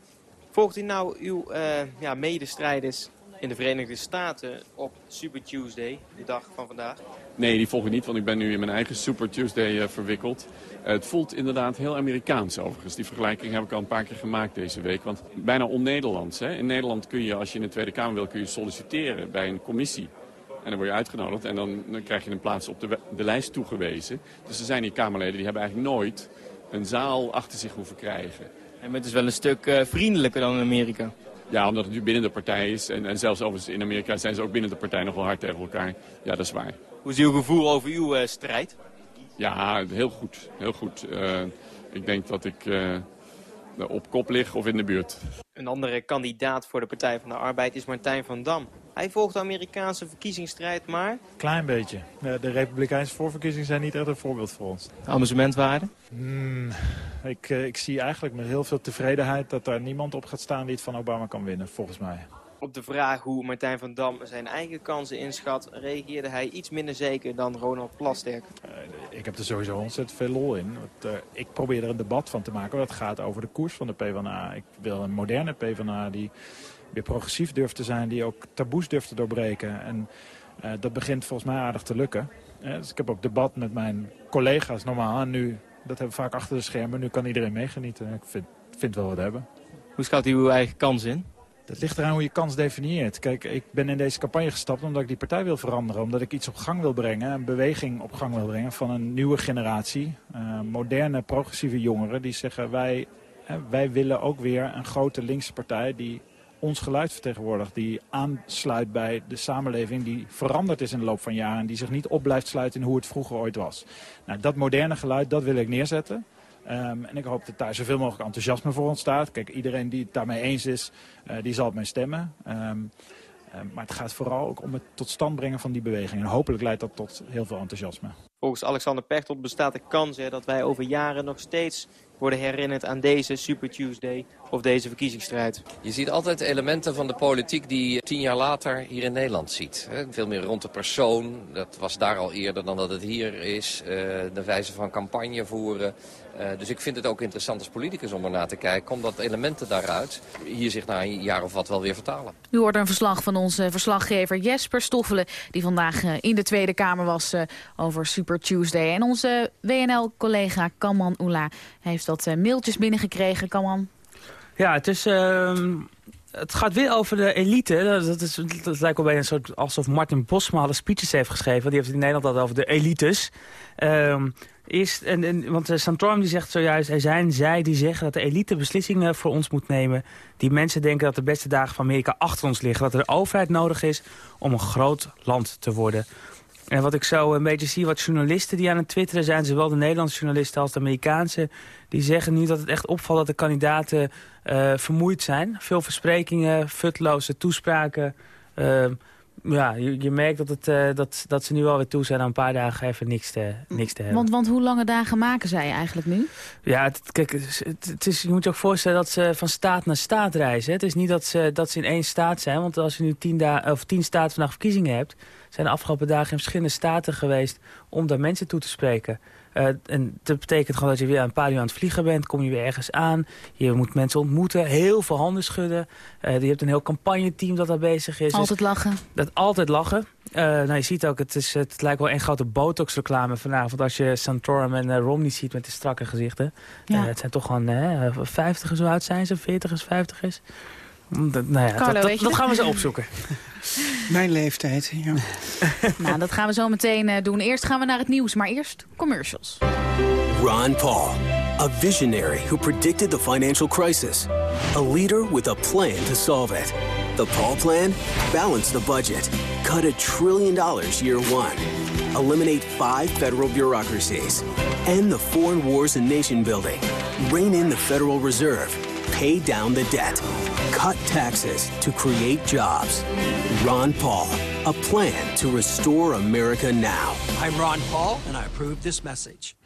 Volgt u nou uw eh, ja, medestrijders in de Verenigde Staten op Super Tuesday, de dag van vandaag? Nee, die volg ik niet, want ik ben nu in mijn eigen Super Tuesday eh, verwikkeld. Eh, het voelt inderdaad heel Amerikaans overigens. Die vergelijking heb ik al een paar keer gemaakt deze week. Want bijna on-Nederlands. In Nederland kun je, als je in de Tweede Kamer wil, kun je solliciteren bij een commissie. En dan word je uitgenodigd en dan, dan krijg je een plaats op de, de lijst toegewezen. Dus er zijn hier Kamerleden die hebben eigenlijk nooit een zaal achter zich hoeven krijgen. En het is wel een stuk eh, vriendelijker dan in Amerika. Ja, omdat het nu binnen de partij is. En, en zelfs overigens in Amerika zijn ze ook binnen de partij nog wel hard tegen elkaar. Ja, dat is waar. Hoe is uw gevoel over uw eh, strijd? Ja, heel goed. Heel goed. Eh, ik denk dat ik eh, op kop lig of in de buurt. Een andere kandidaat voor de Partij van de Arbeid is Martijn van Dam. Hij volgt de Amerikaanse verkiezingsstrijd, maar Klein beetje. De, de Republikeinse voorverkiezingen zijn niet echt een voorbeeld voor ons. amusementwaarde? Hmm, ik, eh, ik zie eigenlijk met heel veel tevredenheid dat daar niemand op gaat staan die het van Obama kan winnen, volgens mij. Op de vraag hoe Martijn van Dam zijn eigen kansen inschat, reageerde hij iets minder zeker dan Ronald Plasterk. Ik heb er sowieso ontzettend veel lol in. Want, eh, ik probeer er een debat van te maken wat gaat over de koers van de PvdA. Ik wil een moderne PvdA die weer progressief durft te zijn, die ook taboes durft te doorbreken. En eh, dat begint volgens mij aardig te lukken. Eh, dus ik heb ook debat met mijn collega's normaal. En nu, dat hebben we vaak achter de schermen. Nu kan iedereen meegenieten. Ik vind, vind wel wat hebben. Hoe schat u uw eigen kans in? Dat ligt eraan hoe je kans definieert. Kijk, ik ben in deze campagne gestapt omdat ik die partij wil veranderen. Omdat ik iets op gang wil brengen, een beweging op gang wil brengen van een nieuwe generatie. Uh, moderne, progressieve jongeren die zeggen wij, hè, wij willen ook weer een grote linkse partij die ons geluid vertegenwoordigt. Die aansluit bij de samenleving die veranderd is in de loop van jaren. En die zich niet op blijft sluiten in hoe het vroeger ooit was. Nou, dat moderne geluid, dat wil ik neerzetten. Um, en ik hoop dat daar zoveel mogelijk enthousiasme voor ontstaat. Kijk, iedereen die het daarmee eens is, uh, die zal op mij stemmen. Um, um, maar het gaat vooral ook om het tot stand brengen van die beweging. En hopelijk leidt dat tot heel veel enthousiasme. Volgens Alexander Pechtold bestaat de kans hè, dat wij over jaren nog steeds worden herinnerd aan deze Super Tuesday of deze verkiezingsstrijd. Je ziet altijd elementen van de politiek die je tien jaar later hier in Nederland ziet. Veel meer rond de persoon, dat was daar al eerder dan dat het hier is. De wijze van campagne voeren. Dus ik vind het ook interessant als politicus om ernaar te kijken... omdat elementen daaruit hier zich na een jaar of wat wel weer vertalen. U hoort een verslag van onze verslaggever Jesper Stoffelen... die vandaag in de Tweede Kamer was over Super Tuesday. En onze WNL-collega Kaman Oela heeft dat mailtjes binnengekregen. Kaman? Ja, het is... Uh, het gaat weer over de elite. Dat, is, dat lijkt wel bij een soort alsof Martin Bosma alle speeches heeft geschreven. Die heeft in Nederland altijd over de elites. Is, en, en, want Santorum die zegt zojuist, er zijn zij die zeggen dat de elite beslissingen voor ons moet nemen. Die mensen denken dat de beste dagen van Amerika achter ons liggen. Dat er een overheid nodig is om een groot land te worden. En wat ik zo een beetje zie, wat journalisten die aan het twitteren zijn... zowel de Nederlandse journalisten als de Amerikaanse... die zeggen nu dat het echt opvalt dat de kandidaten uh, vermoeid zijn. Veel versprekingen, futloze toespraken. Uh, ja, je, je, merkt dat, het, uh, dat, dat ze nu alweer toe zijn aan een paar dagen even niks te, niks te hebben. Want, want hoe lange dagen maken zij eigenlijk nu? Ja, het, kijk, het, het is, je moet je ook voorstellen dat ze van staat naar staat reizen. Het is niet dat ze, dat ze in één staat zijn. Want als je nu tien, of tien staten vandaag verkiezingen hebt... zijn de afgelopen dagen in verschillende staten geweest om daar mensen toe te spreken. Uh, en dat betekent gewoon dat je weer een paar uur aan het vliegen bent. Kom je weer ergens aan. Je moet mensen ontmoeten. Heel veel handen schudden. Uh, je hebt een heel campagneteam dat daar bezig is. Altijd dus lachen. Dat altijd lachen. Uh, nou, je ziet ook, het, is, het lijkt wel een grote botox-reclame vanavond. Als je Santorum en Romney ziet met de strakke gezichten. Ja. het zijn toch gewoon 50 zo oud zijn ze, 40 is, 50 is. Dat, nou ja, Carlo, dat, dat, dat gaan we zo opzoeken. (laughs) Mijn leeftijd, ja. (laughs) nou, dat gaan we zo meteen uh, doen. Eerst gaan we naar het nieuws, maar eerst commercials. Ron Paul, a visionary who predicted the financial crisis. A leader with a plan to solve it. The Paul plan? Balance the budget. Cut a trillion dollars year one. Eliminate five federal bureaucracies. End the foreign wars and nation building. Rein in the Federal Reserve. Pay down the debt. Cut taxes to create jobs. Ron Paul, a plan to restore America now. I'm Ron Paul, and I approve this message.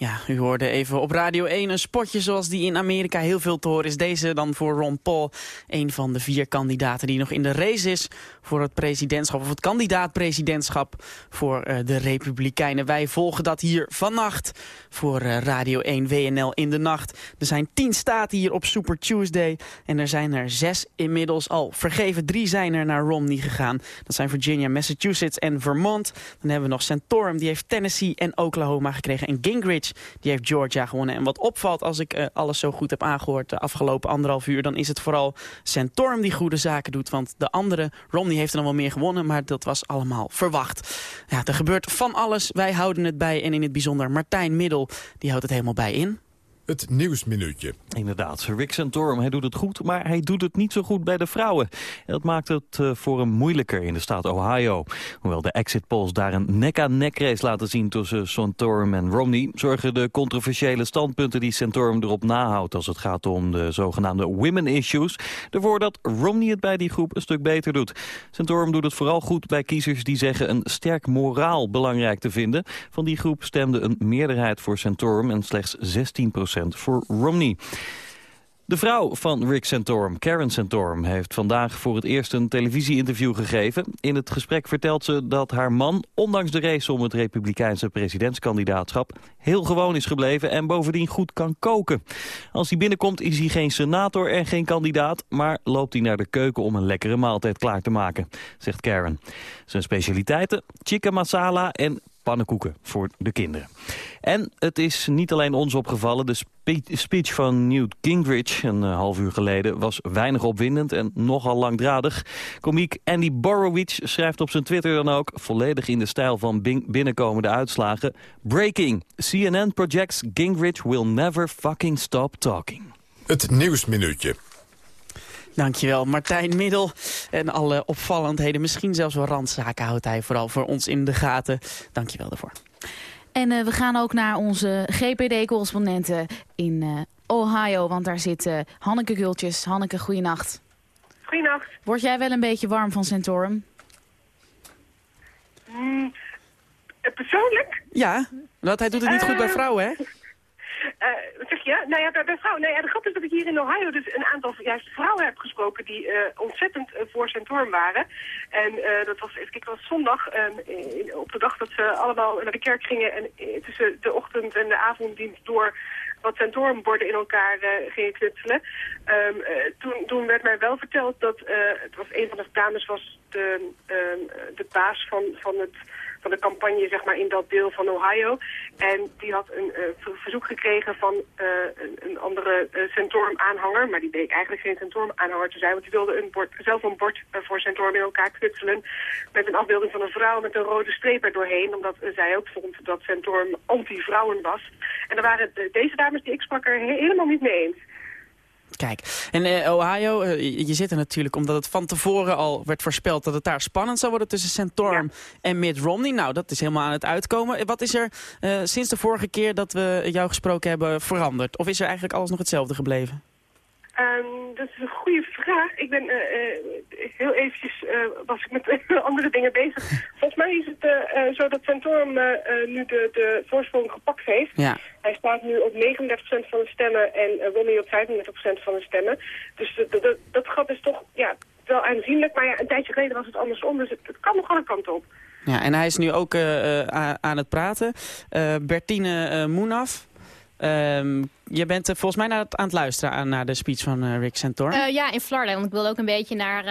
Ja, u hoorde even op Radio 1 een spotje zoals die in Amerika heel veel te horen is. Deze dan voor Ron Paul, een van de vier kandidaten die nog in de race is voor het presidentschap, of het kandidaat-presidentschap voor uh, de Republikeinen. Wij volgen dat hier vannacht voor uh, Radio 1 WNL in de nacht. Er zijn tien staten hier op Super Tuesday en er zijn er zes inmiddels al vergeven. Drie zijn er naar Romney gegaan. Dat zijn Virginia, Massachusetts en Vermont. Dan hebben we nog Santorum, die heeft Tennessee en Oklahoma gekregen. En Gingrich die heeft Georgia gewonnen. En wat opvalt als ik uh, alles zo goed heb aangehoord de afgelopen anderhalf uur... dan is het vooral Santorum die goede zaken doet. Want de andere, Romney heeft er dan wel meer gewonnen... maar dat was allemaal verwacht. Ja, er gebeurt van alles. Wij houden het bij. En in het bijzonder Martijn Middel, die houdt het helemaal bij in. Het Nieuwsminuutje. Inderdaad, Rick Santorum, hij doet het goed, maar hij doet het niet zo goed bij de vrouwen. Dat maakt het uh, voor hem moeilijker in de staat Ohio. Hoewel de exit polls daar een nek-aan-nek race laten zien tussen Santorum en Romney... zorgen de controversiële standpunten die Santorum erop nahoudt... als het gaat om de zogenaamde women issues... ervoor dat Romney het bij die groep een stuk beter doet. Santorum doet het vooral goed bij kiezers die zeggen een sterk moraal belangrijk te vinden. Van die groep stemde een meerderheid voor Santorum en slechts 16 voor Romney. De vrouw van Rick Santorum, Karen Santorum, heeft vandaag voor het eerst een televisieinterview gegeven. In het gesprek vertelt ze dat haar man, ondanks de race om het republikeinse presidentskandidaatschap, heel gewoon is gebleven en bovendien goed kan koken. Als hij binnenkomt is hij geen senator en geen kandidaat, maar loopt hij naar de keuken om een lekkere maaltijd klaar te maken, zegt Karen. Zijn specialiteiten, chicken masala en pannenkoeken voor de kinderen. En het is niet alleen ons opgevallen. De speech van Newt Gingrich een eh, half uur geleden was weinig opwindend en nogal langdradig. Komiek Andy Borowicz schrijft op zijn Twitter dan ook, volledig in de stijl van binnenkomende uitslagen. Breaking. CNN projects Gingrich will never fucking stop talking. Het Nieuwsminuutje. Dankjewel, Martijn Middel. En alle opvallendheden, misschien zelfs wel randzaken houdt hij vooral voor ons in de gaten. Dankjewel daarvoor. En uh, we gaan ook naar onze GPD-correspondenten in uh, Ohio, want daar zit uh, Hanneke Gultjes. Hanneke, goeienacht. Goeienacht. Word jij wel een beetje warm van Centorum? Mm, persoonlijk? Ja, want hij doet het niet goed bij vrouwen, hè? Uh, zeg je? Nou ja, bij, bij vrouwen. Nee, de grap is dat ik hier in Ohio dus een aantal juist vrouwen heb gesproken die uh, ontzettend uh, voor Centorum waren. En dat was, kijken, was zondag, in, op de dag dat ze allemaal naar de kerk gingen en tussen de ochtend en de avonddienst door wat Centorumborden in elkaar gingen knutselen. Um, toen, toen werd mij wel verteld dat, het was een van de dames was de, ehm, de baas van, van het van de campagne zeg maar, in dat deel van Ohio. En die had een uh, verzoek gekregen van uh, een, een, andere uh, Centorum-aanhanger. Maar die bleek eigenlijk geen Centorum-aanhanger te zijn. Want die wilde een bord, zelf een bord voor Centorum in elkaar knutselen. Met een afbeelding van een vrouw met een rode streep er doorheen. Omdat zij ook vond dat Centorum anti-vrouwen was. En er waren deze dames die ik sprak er helemaal niet mee eens. Kijk, en uh, Ohio, uh, je zit er natuurlijk omdat het van tevoren al werd voorspeld dat het daar spannend zou worden tussen Santorum ja. en Mitt Romney. Nou, dat is helemaal aan het uitkomen. Wat is er uh, sinds de vorige keer dat we jou gesproken hebben veranderd? Of is er eigenlijk alles nog hetzelfde gebleven? Um, dat is een goede vraag. Ik ben heel eventjes uh, was ik met (laughs) andere dingen bezig. Volgens mij is het zo dat Centorum nu de, de voorsprong gepakt heeft. Ja. Hij staat nu op 39% van de stemmen en Romney op 35% van de stemmen. Dus dat gat is toch ja, wel aanzienlijk. Maar ja, een tijdje geleden was het andersom, dus het, het kan nog alle kanten op. Ja, en hij is nu ook aan het praten. Bertine Moenaf, Um, je bent uh, volgens mij naar het, aan het luisteren aan, naar de speech van uh, Rick Santorum. Uh, ja, in Florida. Want ik wilde ook een beetje naar,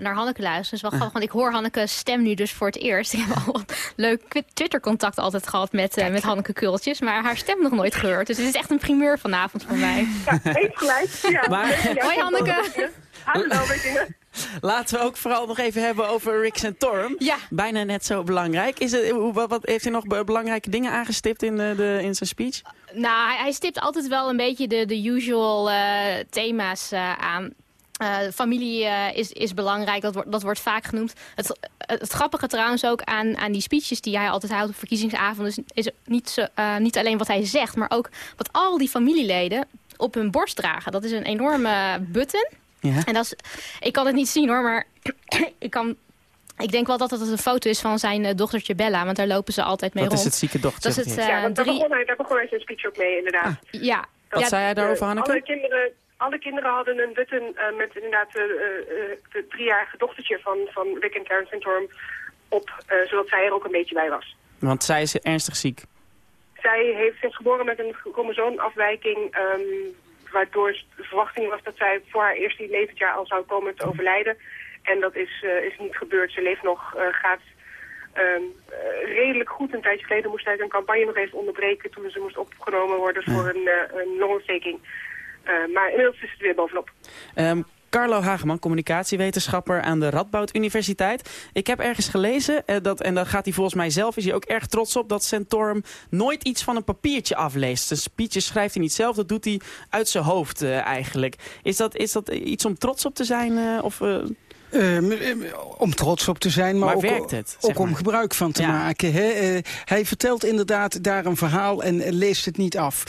naar Hanneke luisteren. Dus wel grappig, want ik hoor Hanneke's stem nu dus voor het eerst. (laughs) Ik heb al leuk Twitter-contact altijd gehad met, met Hanneke Kultjes. Maar haar stem nog nooit gehoord. Dus het is echt een primeur vanavond voor mij. Ja, heeft gelijk. Ja. Maar... (laughs) Hoi Hanneke. Hallo, (laughs) Laten we ook vooral nog even hebben over Rick Santorum. Ja. Bijna net zo belangrijk. Is het, wat, wat, heeft hij nog belangrijke dingen aangestipt in, de, de in zijn speech? Nou, hij, hij, stipt altijd wel een beetje de, de usual uh, thema's uh, aan. Uh, familie is, is belangrijk, dat wordt, dat wordt vaak genoemd. Het, het, grappige trouwens ook aan, aan die speeches die hij altijd houdt op verkiezingsavonden... is, is niet, zo, niet alleen wat hij zegt, maar ook wat al die familieleden op hun borst dragen. Dat is een enorme button... Ja. En dat is, ik kan het niet zien hoor, maar (clears throat) ik kan... Ik denk wel dat het een foto is van zijn uh, dochtertje Bella, want daar lopen ze altijd mee dat rond. Dat is het zieke dochtertje. Dat is het, uh, ja, want daar, drie... begon hij, daar begon hij zijn speech ook mee, inderdaad. Ah, ja. Wat ja, zei hij daarover, Hanneke? Alle kinderen, alle kinderen hadden een button uh, met inderdaad het driejarige dochtertje van, van Rick en Karen Santorum op, zodat zij er ook een beetje bij was. Want zij is ernstig ziek. Zij heeft zich geboren met een chromosoomafwijking... Um, waardoor de verwachting was dat zij voor haar eerste levensjaar al zou komen te overlijden. En dat is, uh, is niet gebeurd. Ze leeft nog, uh, gaat um, uh, redelijk goed. Een tijdje geleden moest hij zijn campagne nog even onderbreken toen ze moest opgenomen worden voor een, een longontsteking. maar inmiddels is het weer bovenop. Um, Carlo Hageman, communicatiewetenschapper aan de Radboud Universiteit. Ik heb ergens gelezen, uh, dat, en daar gaat hij volgens mij zelf, is hij ook erg trots op... dat Centorum nooit iets van een papiertje afleest. Zijn speeches schrijft hij niet zelf, dat doet hij uit zijn hoofd uh, eigenlijk. Is dat, is dat iets om trots op te zijn? Uh, of, Uh, om trots op te zijn, maar, maar ook, werkt het, ook maar. om gebruik van te ja. maken. Hè? Uh, hij vertelt inderdaad daar een verhaal en leest het niet af.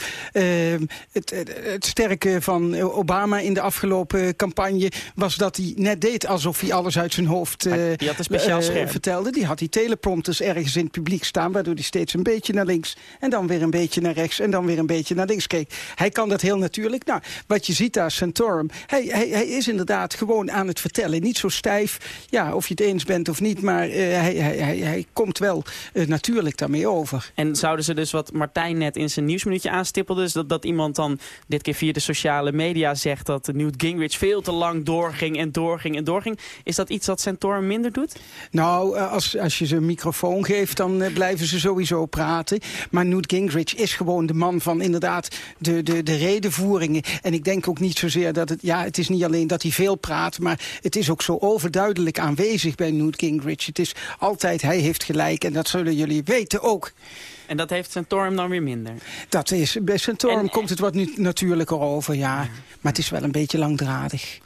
Het, het, sterke van Obama in de afgelopen campagne was dat hij net deed alsof hij alles uit zijn hoofd die had een speciaal scherm. vertelde. Die had die teleprompters ergens in het publiek staan, waardoor hij steeds een beetje naar links en dan weer een beetje naar rechts en dan weer een beetje naar links keek. Hij kan dat heel natuurlijk. Nou, wat je ziet daar, Santorum, hij, hij, hij is inderdaad gewoon aan het vertellen. Niet zo stijf. Ja, of je het eens bent of niet, maar hij, hij, hij, hij, komt wel natuurlijk daarmee over. En zouden ze dus wat Martijn net in zijn nieuwsminuutje aanstippelde... Dus dat, dat iemand dan dit keer via de sociale media zegt... dat Newt Gingrich veel te lang doorging en doorging en doorging. Is dat iets wat Santorum minder doet? Nou, als, als je ze een microfoon geeft, dan blijven ze sowieso praten. Maar Newt Gingrich is gewoon de man van inderdaad de, de, de redenvoeringen. En ik denk ook niet zozeer dat het... Ja, het is niet alleen dat hij veel praat, maar het is ook zo overduidelijk aanwezig bij Newt Gingrich. Het is altijd, hij heeft gelijk en dat zullen jullie weten ook. En dat heeft Santorum dan weer minder? Dat is, bij Santorum komt het wat nu natuurlijker over, ja. Maar het is wel een beetje langdradig.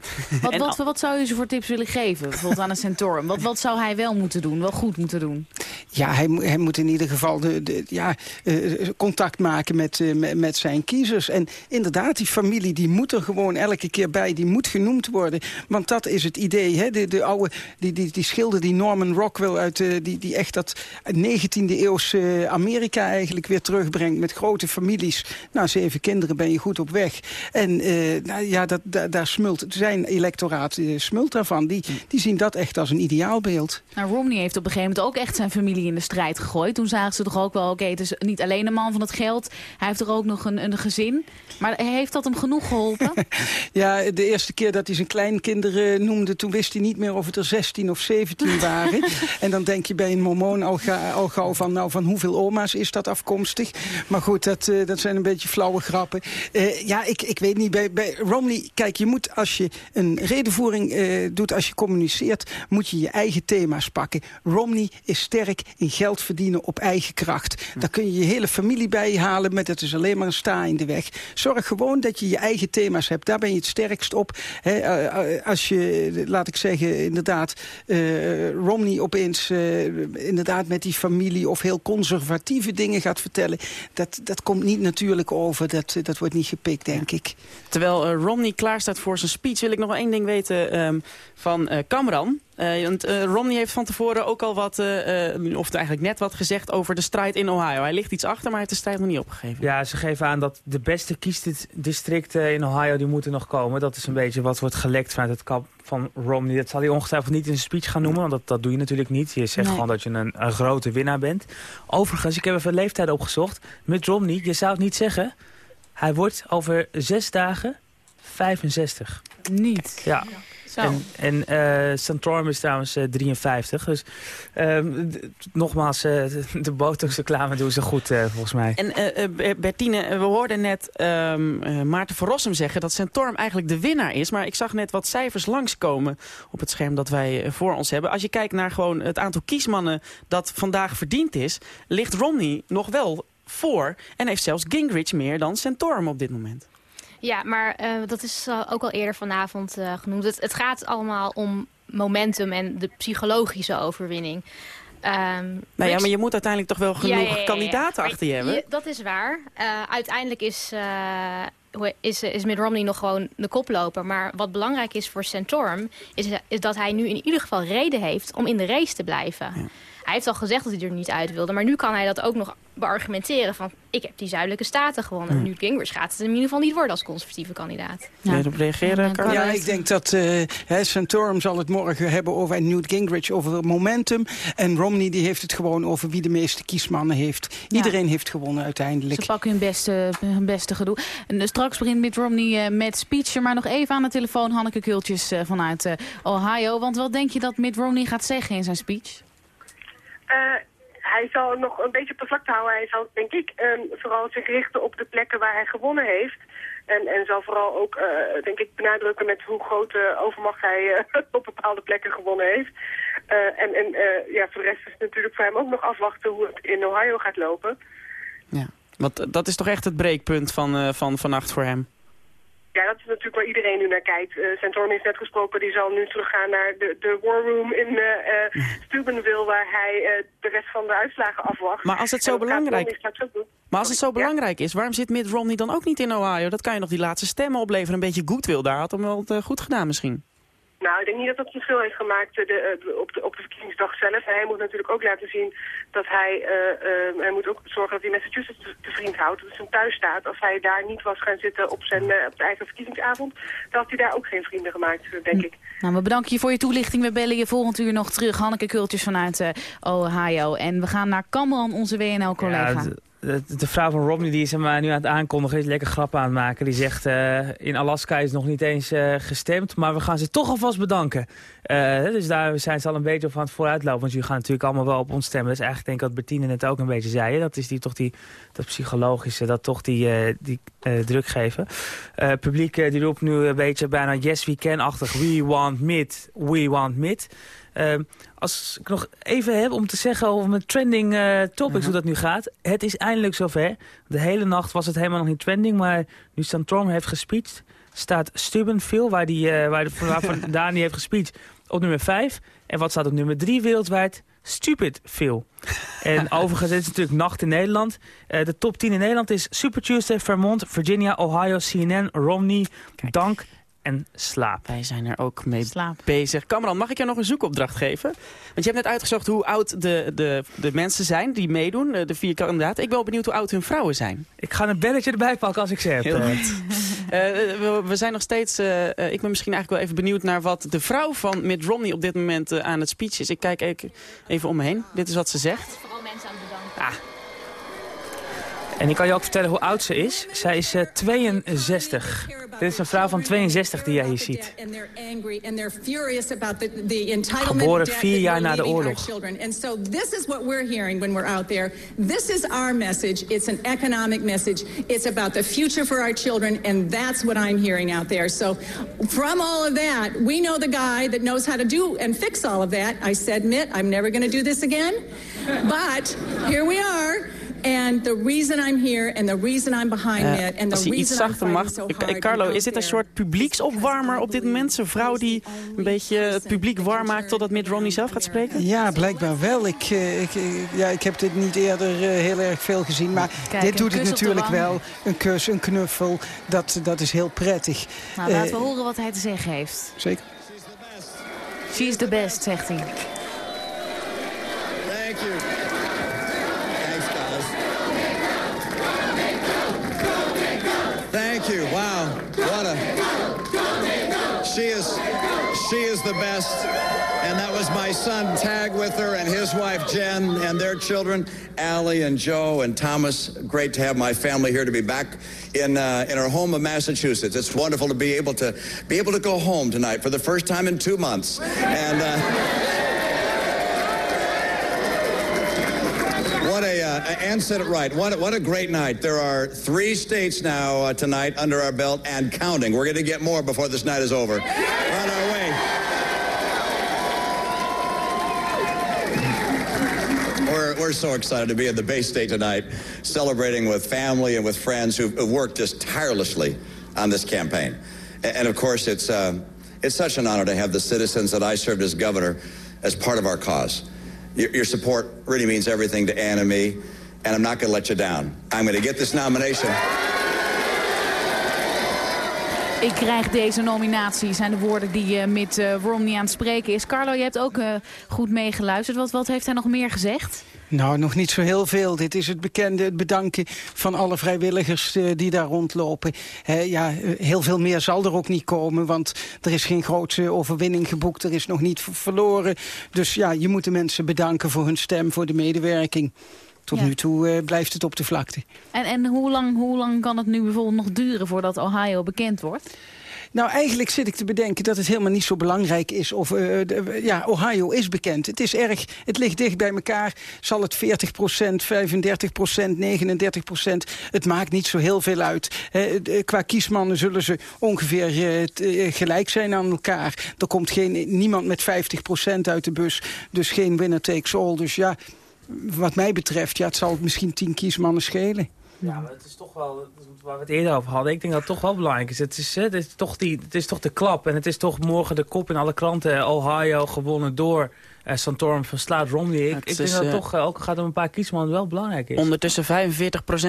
Wat, wat, wat zou je ze voor tips willen geven, bijvoorbeeld aan een Santorum? Wat, wat zou hij wel moeten doen, wel goed moeten doen? Ja, hij, hij moet in ieder geval de, de ja, uh, contact maken met, uh, met, met, zijn kiezers. En inderdaad, die familie die moet er gewoon elke keer bij. Die moet genoemd worden. Want dat is het idee. Hè? De, de oude, die, die, die schilder, die Norman Rockwell... Uit, uh, die, die echt dat 19e eeuwse Amerika eigenlijk weer terugbrengt met grote families. Nou, zeven kinderen ben je goed op weg. En uh, nou, ja, dat, daar smult zijn electoraat uh, smult daarvan. Die, die zien dat echt als een ideaalbeeld. Nou, Romney heeft op een gegeven moment ook echt zijn familie in de strijd gegooid. Toen zagen ze toch ook wel, oké, het is niet alleen een man van het geld. Hij heeft er ook nog een, een gezin. Maar heeft dat hem genoeg geholpen? (laughs) ja, de eerste keer dat hij zijn kleinkinderen noemde... toen wist hij niet meer of het er 16 of 17 (laughs) waren. en dan denk je bij een mormoon al, ga, al gauw van... nou, van hoeveel oma's is dat afkomstig? Maar goed, dat, uh, dat zijn een beetje flauwe grappen. Uh, ja, ik, ik weet niet. Bij, bij Romney, kijk, je moet als je een redenvoering uh, doet, als je communiceert, moet je je eigen thema's pakken. Romney is sterk in geld verdienen op eigen kracht. Daar kun je je hele familie bij halen, maar dat is alleen maar een sta in de weg. Zorg gewoon dat je je eigen thema's hebt. Daar ben je het sterkst op. He, als je, laat ik zeggen, inderdaad, Romney opeens inderdaad met die familie of heel dingen gaat vertellen... dat, dat komt niet natuurlijk over. Dat, dat wordt niet gepikt, denk ik. Terwijl uh, Romney klaar staat voor zijn speech... wil ik nog wel één ding weten um, van uh, Cameron. Uh, want uh, Romney heeft van tevoren ook al wat, uh, of eigenlijk net wat gezegd over de strijd in Ohio. Hij ligt iets achter, maar hij heeft de strijd nog niet opgegeven. Ja, ze geven aan dat de beste kiesdistricten in Ohio, die moeten nog komen. Dat is een beetje wat wordt gelekt vanuit het kamp van Romney. Dat zal hij ongetwijfeld niet in zijn speech gaan noemen, want dat, dat doe je natuurlijk niet. Je zegt nee. gewoon dat je een, een grote winnaar bent. Overigens, ik heb even leeftijd opgezocht. Met Romney, je zou het niet zeggen, hij wordt over zes dagen 65. Niet? Ja. Zo. En, en uh, Santorum is trouwens uh, 53. Dus uh, nogmaals, uh, (laughs) de botox-reclame doen ze goed volgens mij. En Bertine, we hoorden net um, Maarten van Rossum zeggen dat Santorum eigenlijk de winnaar is. Maar ik zag net wat cijfers langskomen op het scherm dat wij voor ons hebben. Als je kijkt naar gewoon het aantal kiesmannen dat vandaag verdiend is... ligt Romney nog wel voor en heeft zelfs Gingrich meer dan Santorum op dit moment. Ja, maar uh, dat is uh, ook al eerder vanavond uh, genoemd. Het, het, gaat allemaal om momentum en de psychologische overwinning. Um, nou ja, maar je moet uiteindelijk toch wel genoeg ja, ja, ja, kandidaten achter je hebben? dat is waar. uiteindelijk is, is, is Mitt Romney nog gewoon de koploper. Maar wat belangrijk is voor Santorum... is, is dat hij nu in ieder geval reden heeft om in de race te blijven. Hij heeft al gezegd dat hij er niet uit wilde. Maar nu kan hij dat ook nog beargumenteren van... ik heb die zuidelijke staten gewonnen. Ja. Newt Gingrich gaat het in ieder geval niet worden als conservatieve kandidaat. Ja. Wil je erop reageren, Carla? Ja, ik denk dat uh, Santorum zal het morgen hebben over Newt Gingrich... over momentum. En Romney die heeft het gewoon over wie de meeste kiesmannen heeft. Iedereen heeft gewonnen uiteindelijk. Ze pakken hun beste, hun beste gedoe. En straks begint Mitt Romney uh, met speechen. Maar nog even aan de telefoon Hanneke Kultjes uh, vanuit uh, Ohio. Want wat denk je dat Mitt Romney gaat zeggen in zijn speech? Uh, hij zal nog een beetje op de vlakte houden. Hij zal, denk ik, um, vooral zich richten op de plekken waar hij gewonnen heeft. En, en zal vooral ook, uh, denk ik, benadrukken met hoe grote overmacht hij uh, (laughs) op bepaalde plekken gewonnen heeft. En en ja, voor de rest is het natuurlijk voor hem ook nog afwachten hoe het in Ohio gaat lopen. Ja, want dat is toch echt het breekpunt van, van vannacht voor hem? Ja, dat is natuurlijk waar iedereen nu naar kijkt. Uh, Santorum is net gesproken, die zal nu teruggaan naar de, de war room in uh, uh, Steubenville... waar hij de rest van de uitslagen afwacht. Maar als het zo belangrijk, maar als het zo belangrijk is, waarom zit Mitt Romney dan ook niet in Ohio? Dat kan je nog die laatste stemmen opleveren. Een beetje goodwill daar had hem wel goed gedaan misschien. Nou, ik denk niet dat dat verschil heeft gemaakt eh, de, de, op, de, op de verkiezingsdag zelf. En hij moet natuurlijk ook laten zien dat hij, uh, hij moet ook zorgen dat hij Massachusetts te vriend houdt. Dat het zijn thuis staat. Als hij daar niet was gaan zitten op zijn op de eigen verkiezingsavond, dan had hij daar ook geen vrienden gemaakt, denk ik. Nou, we bedanken je voor je toelichting. We bellen je volgend uur nog terug. Hanneke Kultjes vanuit Ohio. En we gaan naar Cameron, onze WNL-collega. Ja, de, vrouw van Romney die is hem nu aan het aankondigen, is lekker grap aan het maken. Die zegt, uh, in Alaska is nog niet eens uh, gestemd, maar we gaan ze toch alvast bedanken. Dus daar zijn ze al een beetje op aan het vooruitlopen. Want jullie gaan natuurlijk allemaal wel op ons stemmen. Dat is eigenlijk denk ik wat Bertine net ook een beetje zei. Dat is die, toch die, dat psychologische, dat toch die, die druk geven. publiek die roept nu een beetje bijna yes we can-achtig. We want mid, we want mid. Uh, als ik nog even heb om te zeggen over mijn trending uh, topics, uh hoe dat nu gaat. Het is eindelijk zover. De hele nacht was het helemaal nog niet trending, maar nu Santrom heeft gespeecht, staat Stubben veel, waar, die, uh, waar de, waarvan (laughs) Dani heeft gespeeld, op nummer 5. En wat staat op nummer 3 wereldwijd? Stupid veel. En (laughs) overigens, het is natuurlijk nacht in Nederland. Uh, de top 10 in Nederland is Super Tuesday, Vermont, Virginia, Ohio, CNN, Romney, Kijk. Dank, en slaap. Wij zijn er ook mee bezig. Kamran, mag ik jou nog een zoekopdracht geven? Want je hebt net uitgezocht hoe oud de, de, de mensen zijn die meedoen, de vier kandidaten. Ik ben wel benieuwd hoe oud hun vrouwen zijn. Ik ga een belletje erbij pakken als ik ze heb. Heel goed. uh, (laughs) we, we, zijn nog steeds, uh, ik ben misschien eigenlijk wel even benieuwd naar wat de vrouw van Mitt Romney op dit moment uh, aan het speech is. Ik kijk even om me heen. Dit is wat ze zegt. Vooral mensen aan het bedanken. Ah. En ik kan je ook vertellen hoe oud ze is. Zij is 62. Dit is een vrouw van 62 die jij hier ziet. Geboren vier jaar na de oorlog. And so this is what we're hearing when we're out there. This is our message. It's an economic message. It's about the future for our children and that's what I'm hearing out there. So from all of that, we know the guy that knows how to do and fix all of that. I said, Mitt, I'm never going to do this again. But here we are. And the reason I'm here and the reason I'm behind uh, it and the als hij iets zachter mag. So Carlo, is dit een soort publieksopwarmer op dit moment? Een vrouw die een beetje het publiek warm maakt totdat Mitt Romney zelf gaat spreken? Ja, blijkbaar wel. Ik, uh, ik, uh, ja, ik heb dit niet eerder heel erg veel gezien. Maar Kijk, dit doet het natuurlijk wel. Een kus, een knuffel. Dat, dat is heel prettig. Nou, laten we horen wat hij te zeggen heeft. Zeker. She's the best, zegt hij. Thank you. Wow. What a. She is. She is the best. And that was my son, Tag, with her, and his wife, Jen, and their children, Allie and Joe and Thomas. Great to have my family here to be back in uh, in our home of Massachusetts. It's wonderful to be able to be able to go home tonight for the first time in two months. And. Uh, What a, uh, Ann said it right. What, what a great night. There are three states now uh, tonight under our belt and counting. We're going to get more before this night is over. On our way. We're, we're so excited to be in the Bay State tonight, celebrating with family and with friends who've worked just tirelessly on this campaign. And, and of course, it's, uh, it's such an honor to have the citizens that I served as governor as part of our cause. Your, your support really means everything to Ann and me, and I'm not going to let you down. I'm going to get this nomination. Ik krijg deze nominatie, zijn de woorden die uh, met uh, Romney aan het spreken is. Carlo, je hebt ook uh, goed meegeluisterd. Wat, wat heeft hij nog meer gezegd? Nou, nog niet zo heel veel. Dit is het bekende het bedanken van alle vrijwilligers uh, die daar rondlopen. Uh, ja, heel veel meer zal er ook niet komen, want er is geen grootse overwinning geboekt. Er is nog niet verloren. Dus ja, je moet de mensen bedanken voor hun stem, voor de medewerking. Tot ja. nu toe uh, blijft het op de vlakte. En, en hoe, lang, hoe lang kan het nu bijvoorbeeld nog duren voordat Ohio bekend wordt? Nou, eigenlijk zit ik te bedenken dat het helemaal niet zo belangrijk is. Of, uh, de, ja, Ohio is bekend. Het is erg, het ligt dicht bij elkaar. Zal het 40% 35% 39% Het maakt niet zo heel veel uit. Uh, qua kiesmannen zullen ze ongeveer gelijk zijn aan elkaar. Er komt geen, niemand met 50% uit de bus. Dus geen winner takes all. Dus ja, wat mij betreft, ja, het zal misschien 10 kiesmannen schelen. Ja, maar het is toch wel, waar we het eerder over hadden, ik denk dat het toch wel belangrijk is. Het is, het is, toch, die, het is toch de klap en het is toch morgen de kop in alle kranten. Ohio gewonnen door uh, Santorum van Slaat Romney. Ik, ik denk dat uh, toch, uh, ook gaat om een paar kiesmannen, wel belangrijk is. Ondertussen 45%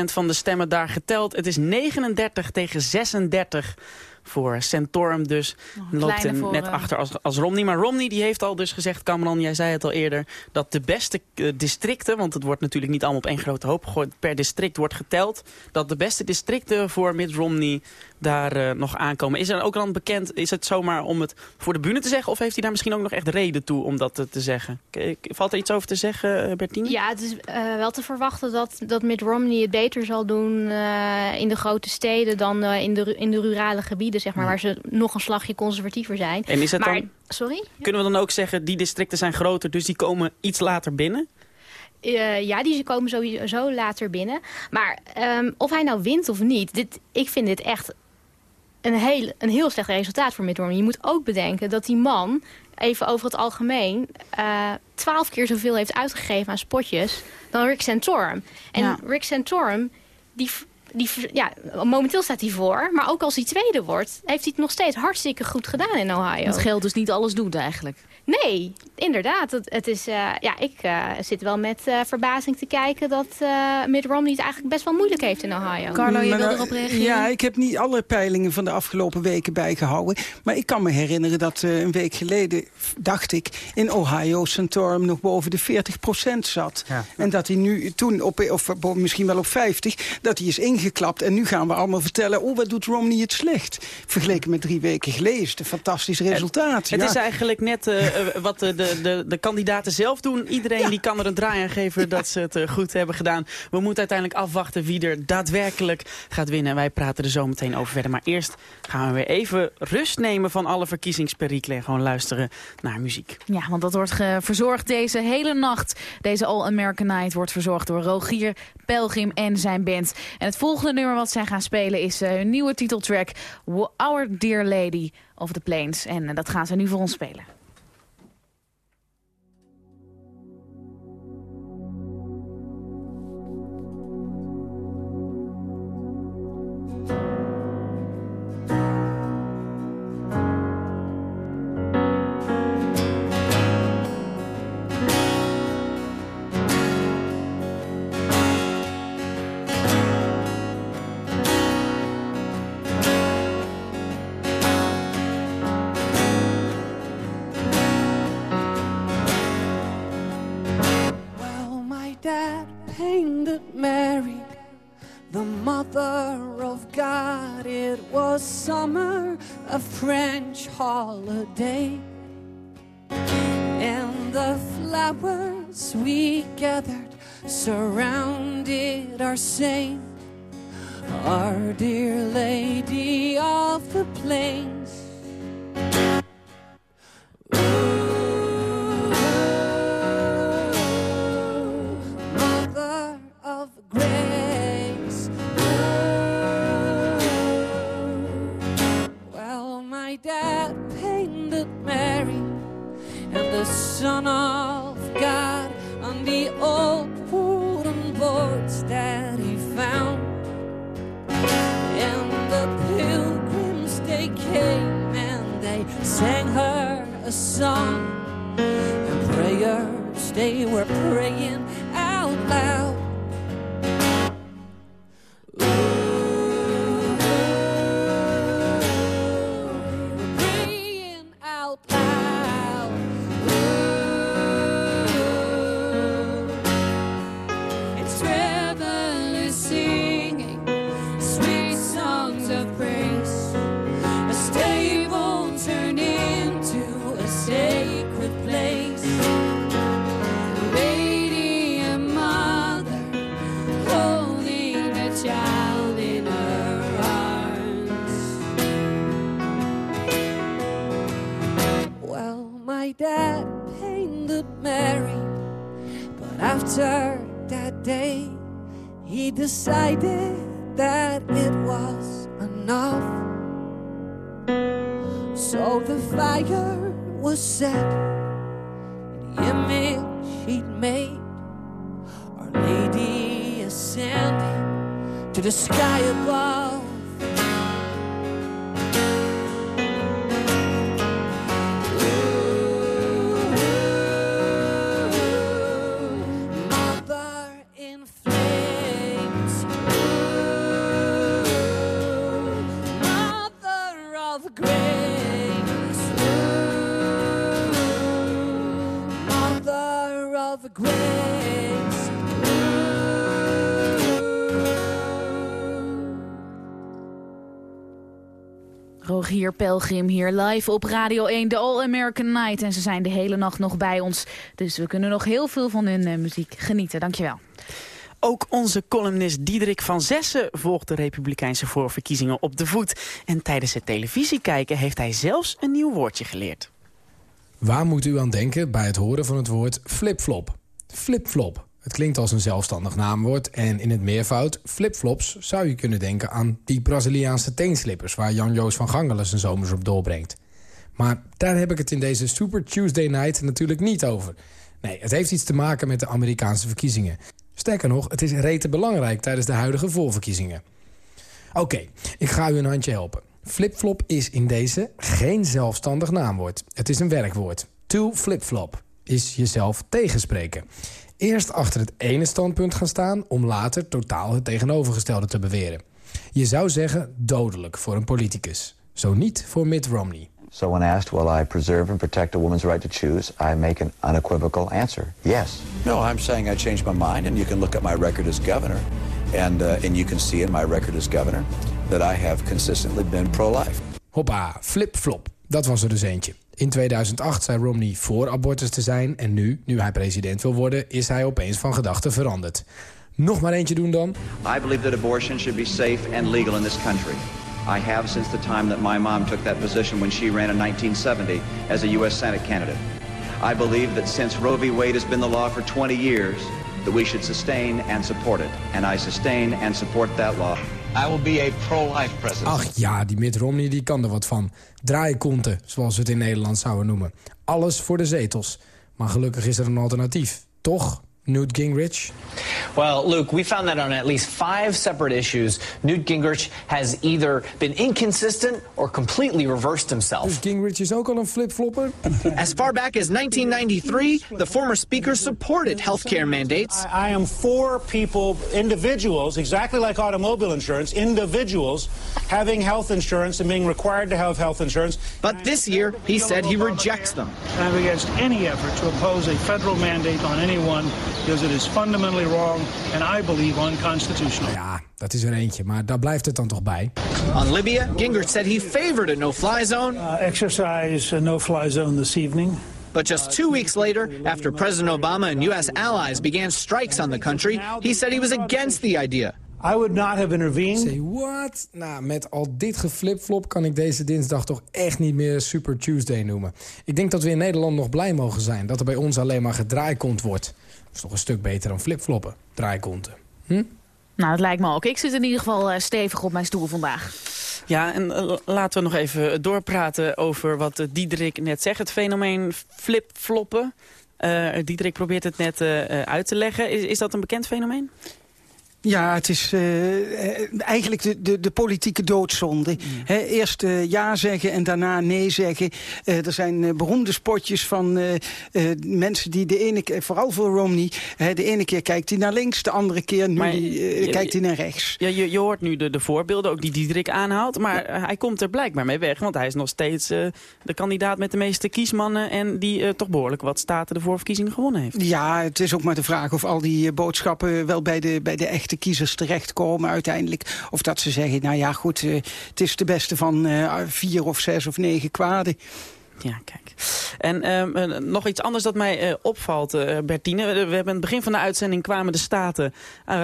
van de stemmen daar geteld. Het is 39 tegen 36 voor Santorum dus. Loopt er net achter als, als Romney. Maar Romney die heeft al dus gezegd, Cameron, jij zei het al eerder... dat de beste eh, districten, want het wordt natuurlijk niet allemaal op één grote hoop gegooid... per district wordt geteld, dat de beste districten voor Mitt Romney daar eh, nog aankomen. Is er ook dan bekend, is het zomaar om het voor de bühne te zeggen... of heeft hij daar misschien ook nog echt reden toe om dat eh, te zeggen? K- Valt er iets over te zeggen, eh, Bertine? Ja, het is eh, wel te verwachten dat, dat Mitt Romney het beter zal doen eh, in de grote steden dan eh, in, de, in de rurale gebieden, zeg maar, waar ze nog een slagje conservatiever zijn. En is het maar, dan- Sorry? Kunnen we dan ook zeggen, die districten zijn groter... dus die komen iets later binnen? Eh, ja, die komen sowieso later binnen. Maar ehm, of hij nou wint of niet, dit, ik vind dit echt een heel, een heel slecht resultaat voor Mitt Romney. Je moet ook bedenken dat die man, even over het algemeen... eh, twaalf keer zoveel heeft uitgegeven aan spotjes dan Rick Santorum. En Ja. Rick Santorum, die, die, ja, momenteel staat hij voor. Maar ook als hij tweede wordt, heeft hij het nog steeds hartstikke goed gedaan in Ohio. Het geld dus niet alles doet eigenlijk. Nee, inderdaad. Het, het is, eh, ja, ik eh, zit wel met eh, verbazing te kijken dat eh Mitt Romney het eigenlijk best wel moeilijk heeft in Ohio. Carlo, je Maar wil erop reageren? Ja, ik heb niet alle peilingen van de afgelopen weken bijgehouden. Maar ik kan me herinneren dat eh, een week geleden, dacht ik... in Ohio Santorum nog boven de 40% zat. Ja. En dat hij nu toen, op, of misschien wel op 50, dat hij is ingeklapt. En nu gaan we allemaal vertellen, oh, wat doet Romney het slecht? Vergeleken met drie weken geleden is het een fantastisch resultaat. Het ja. is eigenlijk net wat de, de, de, kandidaten zelf doen. Iedereen die kan er een draai aan geven dat ze het eh, goed hebben gedaan. We moeten uiteindelijk afwachten wie er daadwerkelijk gaat winnen. En wij praten er zo meteen over verder. Maar eerst gaan we weer even rust nemen van alle verkiezingsperikelen. En gewoon luisteren naar muziek. Ja, want dat wordt verzorgd deze hele nacht. Deze All American Night wordt verzorgd door Rogier Pelgrim en zijn band. En het volgende nummer wat zij gaan spelen is eh, hun nieuwe titeltrack... Our Dear Lady of the Plains. En eh, dat gaan ze nu voor ons spelen. Surrounded our saint, our dear lady of the plains. Mother of grace. Well, my dad painted Mary and the Son of God on the old came and they sang her a song. And prayers, they were praying out loud. Set, and the image he'd made, Our Lady ascending to the sky above. Pelgrim hier live op Radio 1, de All American Night. En ze zijn de hele nacht nog bij ons. Dus we kunnen nog heel veel van hun uh, muziek genieten. Dankjewel. Ook onze columnist Diederik van Zessen volgt de Republikeinse voorverkiezingen op de voet. En tijdens het televisie kijken heeft hij zelfs een nieuw woordje geleerd. Waar moet u aan denken bij het horen van het woord flipflop? Flipflop. Het klinkt als een zelfstandig naamwoord en in het meervoud flipflops zou je kunnen denken aan die Braziliaanse teenslippers waar Jan-Joos van Gangelen zijn zomers op doorbrengt. Maar daar heb ik het in deze Super Tuesday Night natuurlijk niet over. Nee, het heeft iets te maken met de Amerikaanse verkiezingen. Sterker nog, het is rete belangrijk tijdens de huidige voorverkiezingen. Oké, ik ga u een handje helpen. Flipflop is in deze geen zelfstandig naamwoord. Het is een werkwoord. To flipflop is jezelf tegenspreken. Eerst achter het ene standpunt gaan staan... om later totaal het tegenovergestelde te beweren. Je zou zeggen dodelijk voor een politicus. Zo niet voor Mitt Romney. So when asked, will I preserve and protect a woman's right to choose, I make an unequivocal answer, yes. No, I'm saying I changed my mind, and you can look at my record as governor, and, uh, and you can see in my record as governor that I have consistently been pro-life. Hoppa, flip-flop. Dat was er dus eentje. In 2008 zei Romney voor abortus te zijn... en nu, nu hij president wil worden, is hij opeens van gedachten veranderd. Nog maar eentje doen dan? I believe that abortion should be safe and legal in this country. I have since the time that my mom took that position when she ran in 1970 as a U.S. Senate candidate. I believe that since Roe v. Wade has been the law for 20 years, that we should sustain and support it. And I sustain and support that law. I will be a pro-life president. Ach ja, die Mitt Romney die kan er wat van. Draaikonten, zoals we het in Nederland zouden noemen. Alles voor de zetels. Maar gelukkig is er een alternatief. Toch? Newt Gingrich? Well, Luke, we found that on at least five separate issues, Newt Gingrich has either been inconsistent or completely reversed himself. Dus Gingrich is ook al een flipflopper? (laughs) as far back as 1993, the former speaker supported health care mandates. I, I am for people, individuals, exactly like automobile insurance, individuals having health insurance and being required to have health insurance. But this year, he said he rejects them. I'm against any effort to impose a federal mandate on anyone because it is fundamentally wrong and I believe unconstitutional. Ja, dat is er eentje, maar daar blijft het dan toch bij. On Libya, Gingrich said he favored a no-fly zone. Uh, exercise a no-fly zone this evening. But just two weeks later, after President Obama and U.S. allies began strikes on the country, he said he was against the idea. I would not have intervened. Say what? Nou, met al dit geflipflop kan ik deze dinsdag toch echt niet meer Super Tuesday noemen. Ik denk dat we in Nederland nog blij mogen zijn dat er bij ons alleen maar gedraaikont wordt. Dat is toch een stuk beter dan flipfloppen, draaikonten. Hm? Nou, dat lijkt me ook. Ik zit in ieder geval uh, stevig op mijn stoel vandaag. Ja, en uh, laten we nog even doorpraten over wat uh, Diederik net zegt. Het fenomeen flipfloppen. Diederik probeert het net uit te leggen. Is, is dat een bekend fenomeen? Ja, het is uh, eigenlijk de, de, de politieke doodzonde. Mm. He, eerst uh, ja zeggen en daarna nee zeggen. Uh, er zijn beroemde spotjes van mensen die de ene keer, vooral voor Romney... de ene keer kijkt hij naar links, de andere keer nu maar, die, kijkt hij naar rechts. Ja, je, je hoort nu de, de voorbeelden, ook die Diederik aanhaalt. Maar ja. hij komt er blijkbaar mee weg, want hij is nog steeds de kandidaat met de meeste kiesmannen... en die toch behoorlijk wat staten de voorverkiezingen gewonnen heeft. Ja, het is ook maar de vraag of al die boodschappen wel bij de, bij de echte de kiezers terechtkomen uiteindelijk. Of dat ze zeggen, nou ja goed, uh, het is de beste van uh, vier of zes of negen kwaden. Ja, kijk. En uh, nog iets anders dat mij opvalt, Bertine. We hebben in het begin van de uitzending kwamen de staten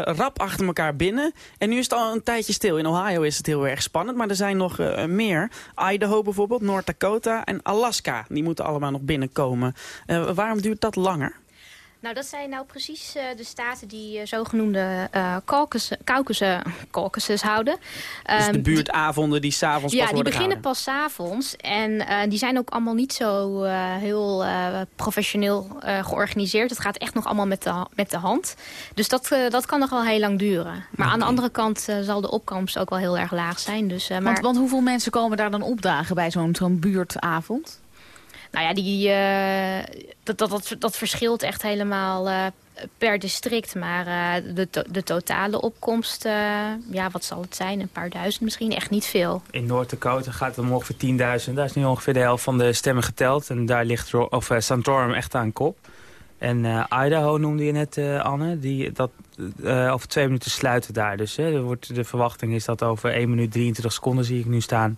rap achter elkaar binnen. En nu is het al een tijdje stil. In Ohio is het heel erg spannend, maar er zijn nog meer. Idaho bijvoorbeeld, North Dakota en Alaska. Die moeten allemaal nog binnenkomen. waarom duurt dat langer? Nou, dat zijn nou precies uh, de staten die uh, zogenoemde uh, caucussen, (laughs) caucuses houden. Dus um, de buurtavonden die s'avonds ja, pas worden Ja, die beginnen pas s'avonds. En die zijn ook allemaal niet zo heel professioneel georganiseerd. Het gaat echt nog allemaal met de, met de hand. Dus dat, dat kan nog wel heel lang duren. Maar okay. aan de andere kant zal de opkomst ook wel heel erg laag zijn. Dus, maar... want, want hoeveel mensen komen daar dan opdagen bij zo'n zo'n buurtavond? Nou ja, die, uh, dat, dat, dat, dat, verschilt echt helemaal uh, per district. Maar uh, de, de totale opkomst, ja, wat zal het zijn? Een paar duizend misschien, echt niet veel. In Noord-Dakota gaat het om ongeveer 10.000. Daar is nu ongeveer de helft van de stemmen geteld. En daar ligt of, Santorum echt aan kop. En Idaho noemde je net, Anne. Die, dat, over twee minuten sluiten daar. Dus er wordt, de verwachting is dat over 1 minuut 23 seconden zie ik nu staan...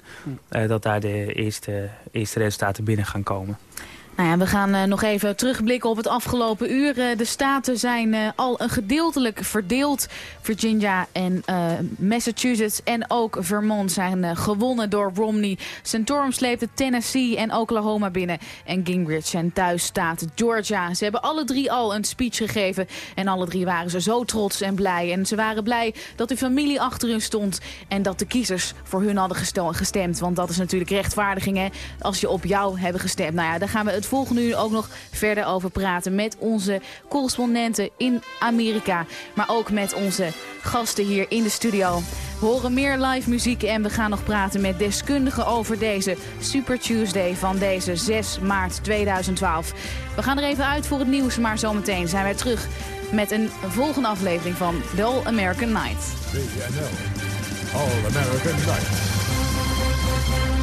Hm. dat daar de eerste, eerste resultaten binnen gaan komen. Nou ja, we gaan uh, nog even terugblikken op het afgelopen uur. Uh, de staten zijn uh, al een gedeeltelijk verdeeld. Virginia en Massachusetts en ook Vermont zijn gewonnen door Romney. Santorum sleepte Tennessee en Oklahoma binnen. En Gingrich zijn thuisstaat Georgia. Ze hebben alle drie al een speech gegeven. En alle drie waren ze zo trots en blij. En ze waren blij dat de familie achter hun stond. En dat de kiezers voor hun hadden gestemd. Want dat is natuurlijk rechtvaardiging hè, als je op jou hebben gestemd. Nou ja, daar gaan we het volgende uur ook nog verder over praten met onze correspondenten in Amerika. Maar ook met onze gasten hier in de studio. We horen meer live muziek en we gaan nog praten met deskundigen over deze Super Tuesday van deze 6 maart 2012. We gaan er even uit voor het nieuws, maar zometeen zijn wij terug met een volgende aflevering van The American Night. All American Night.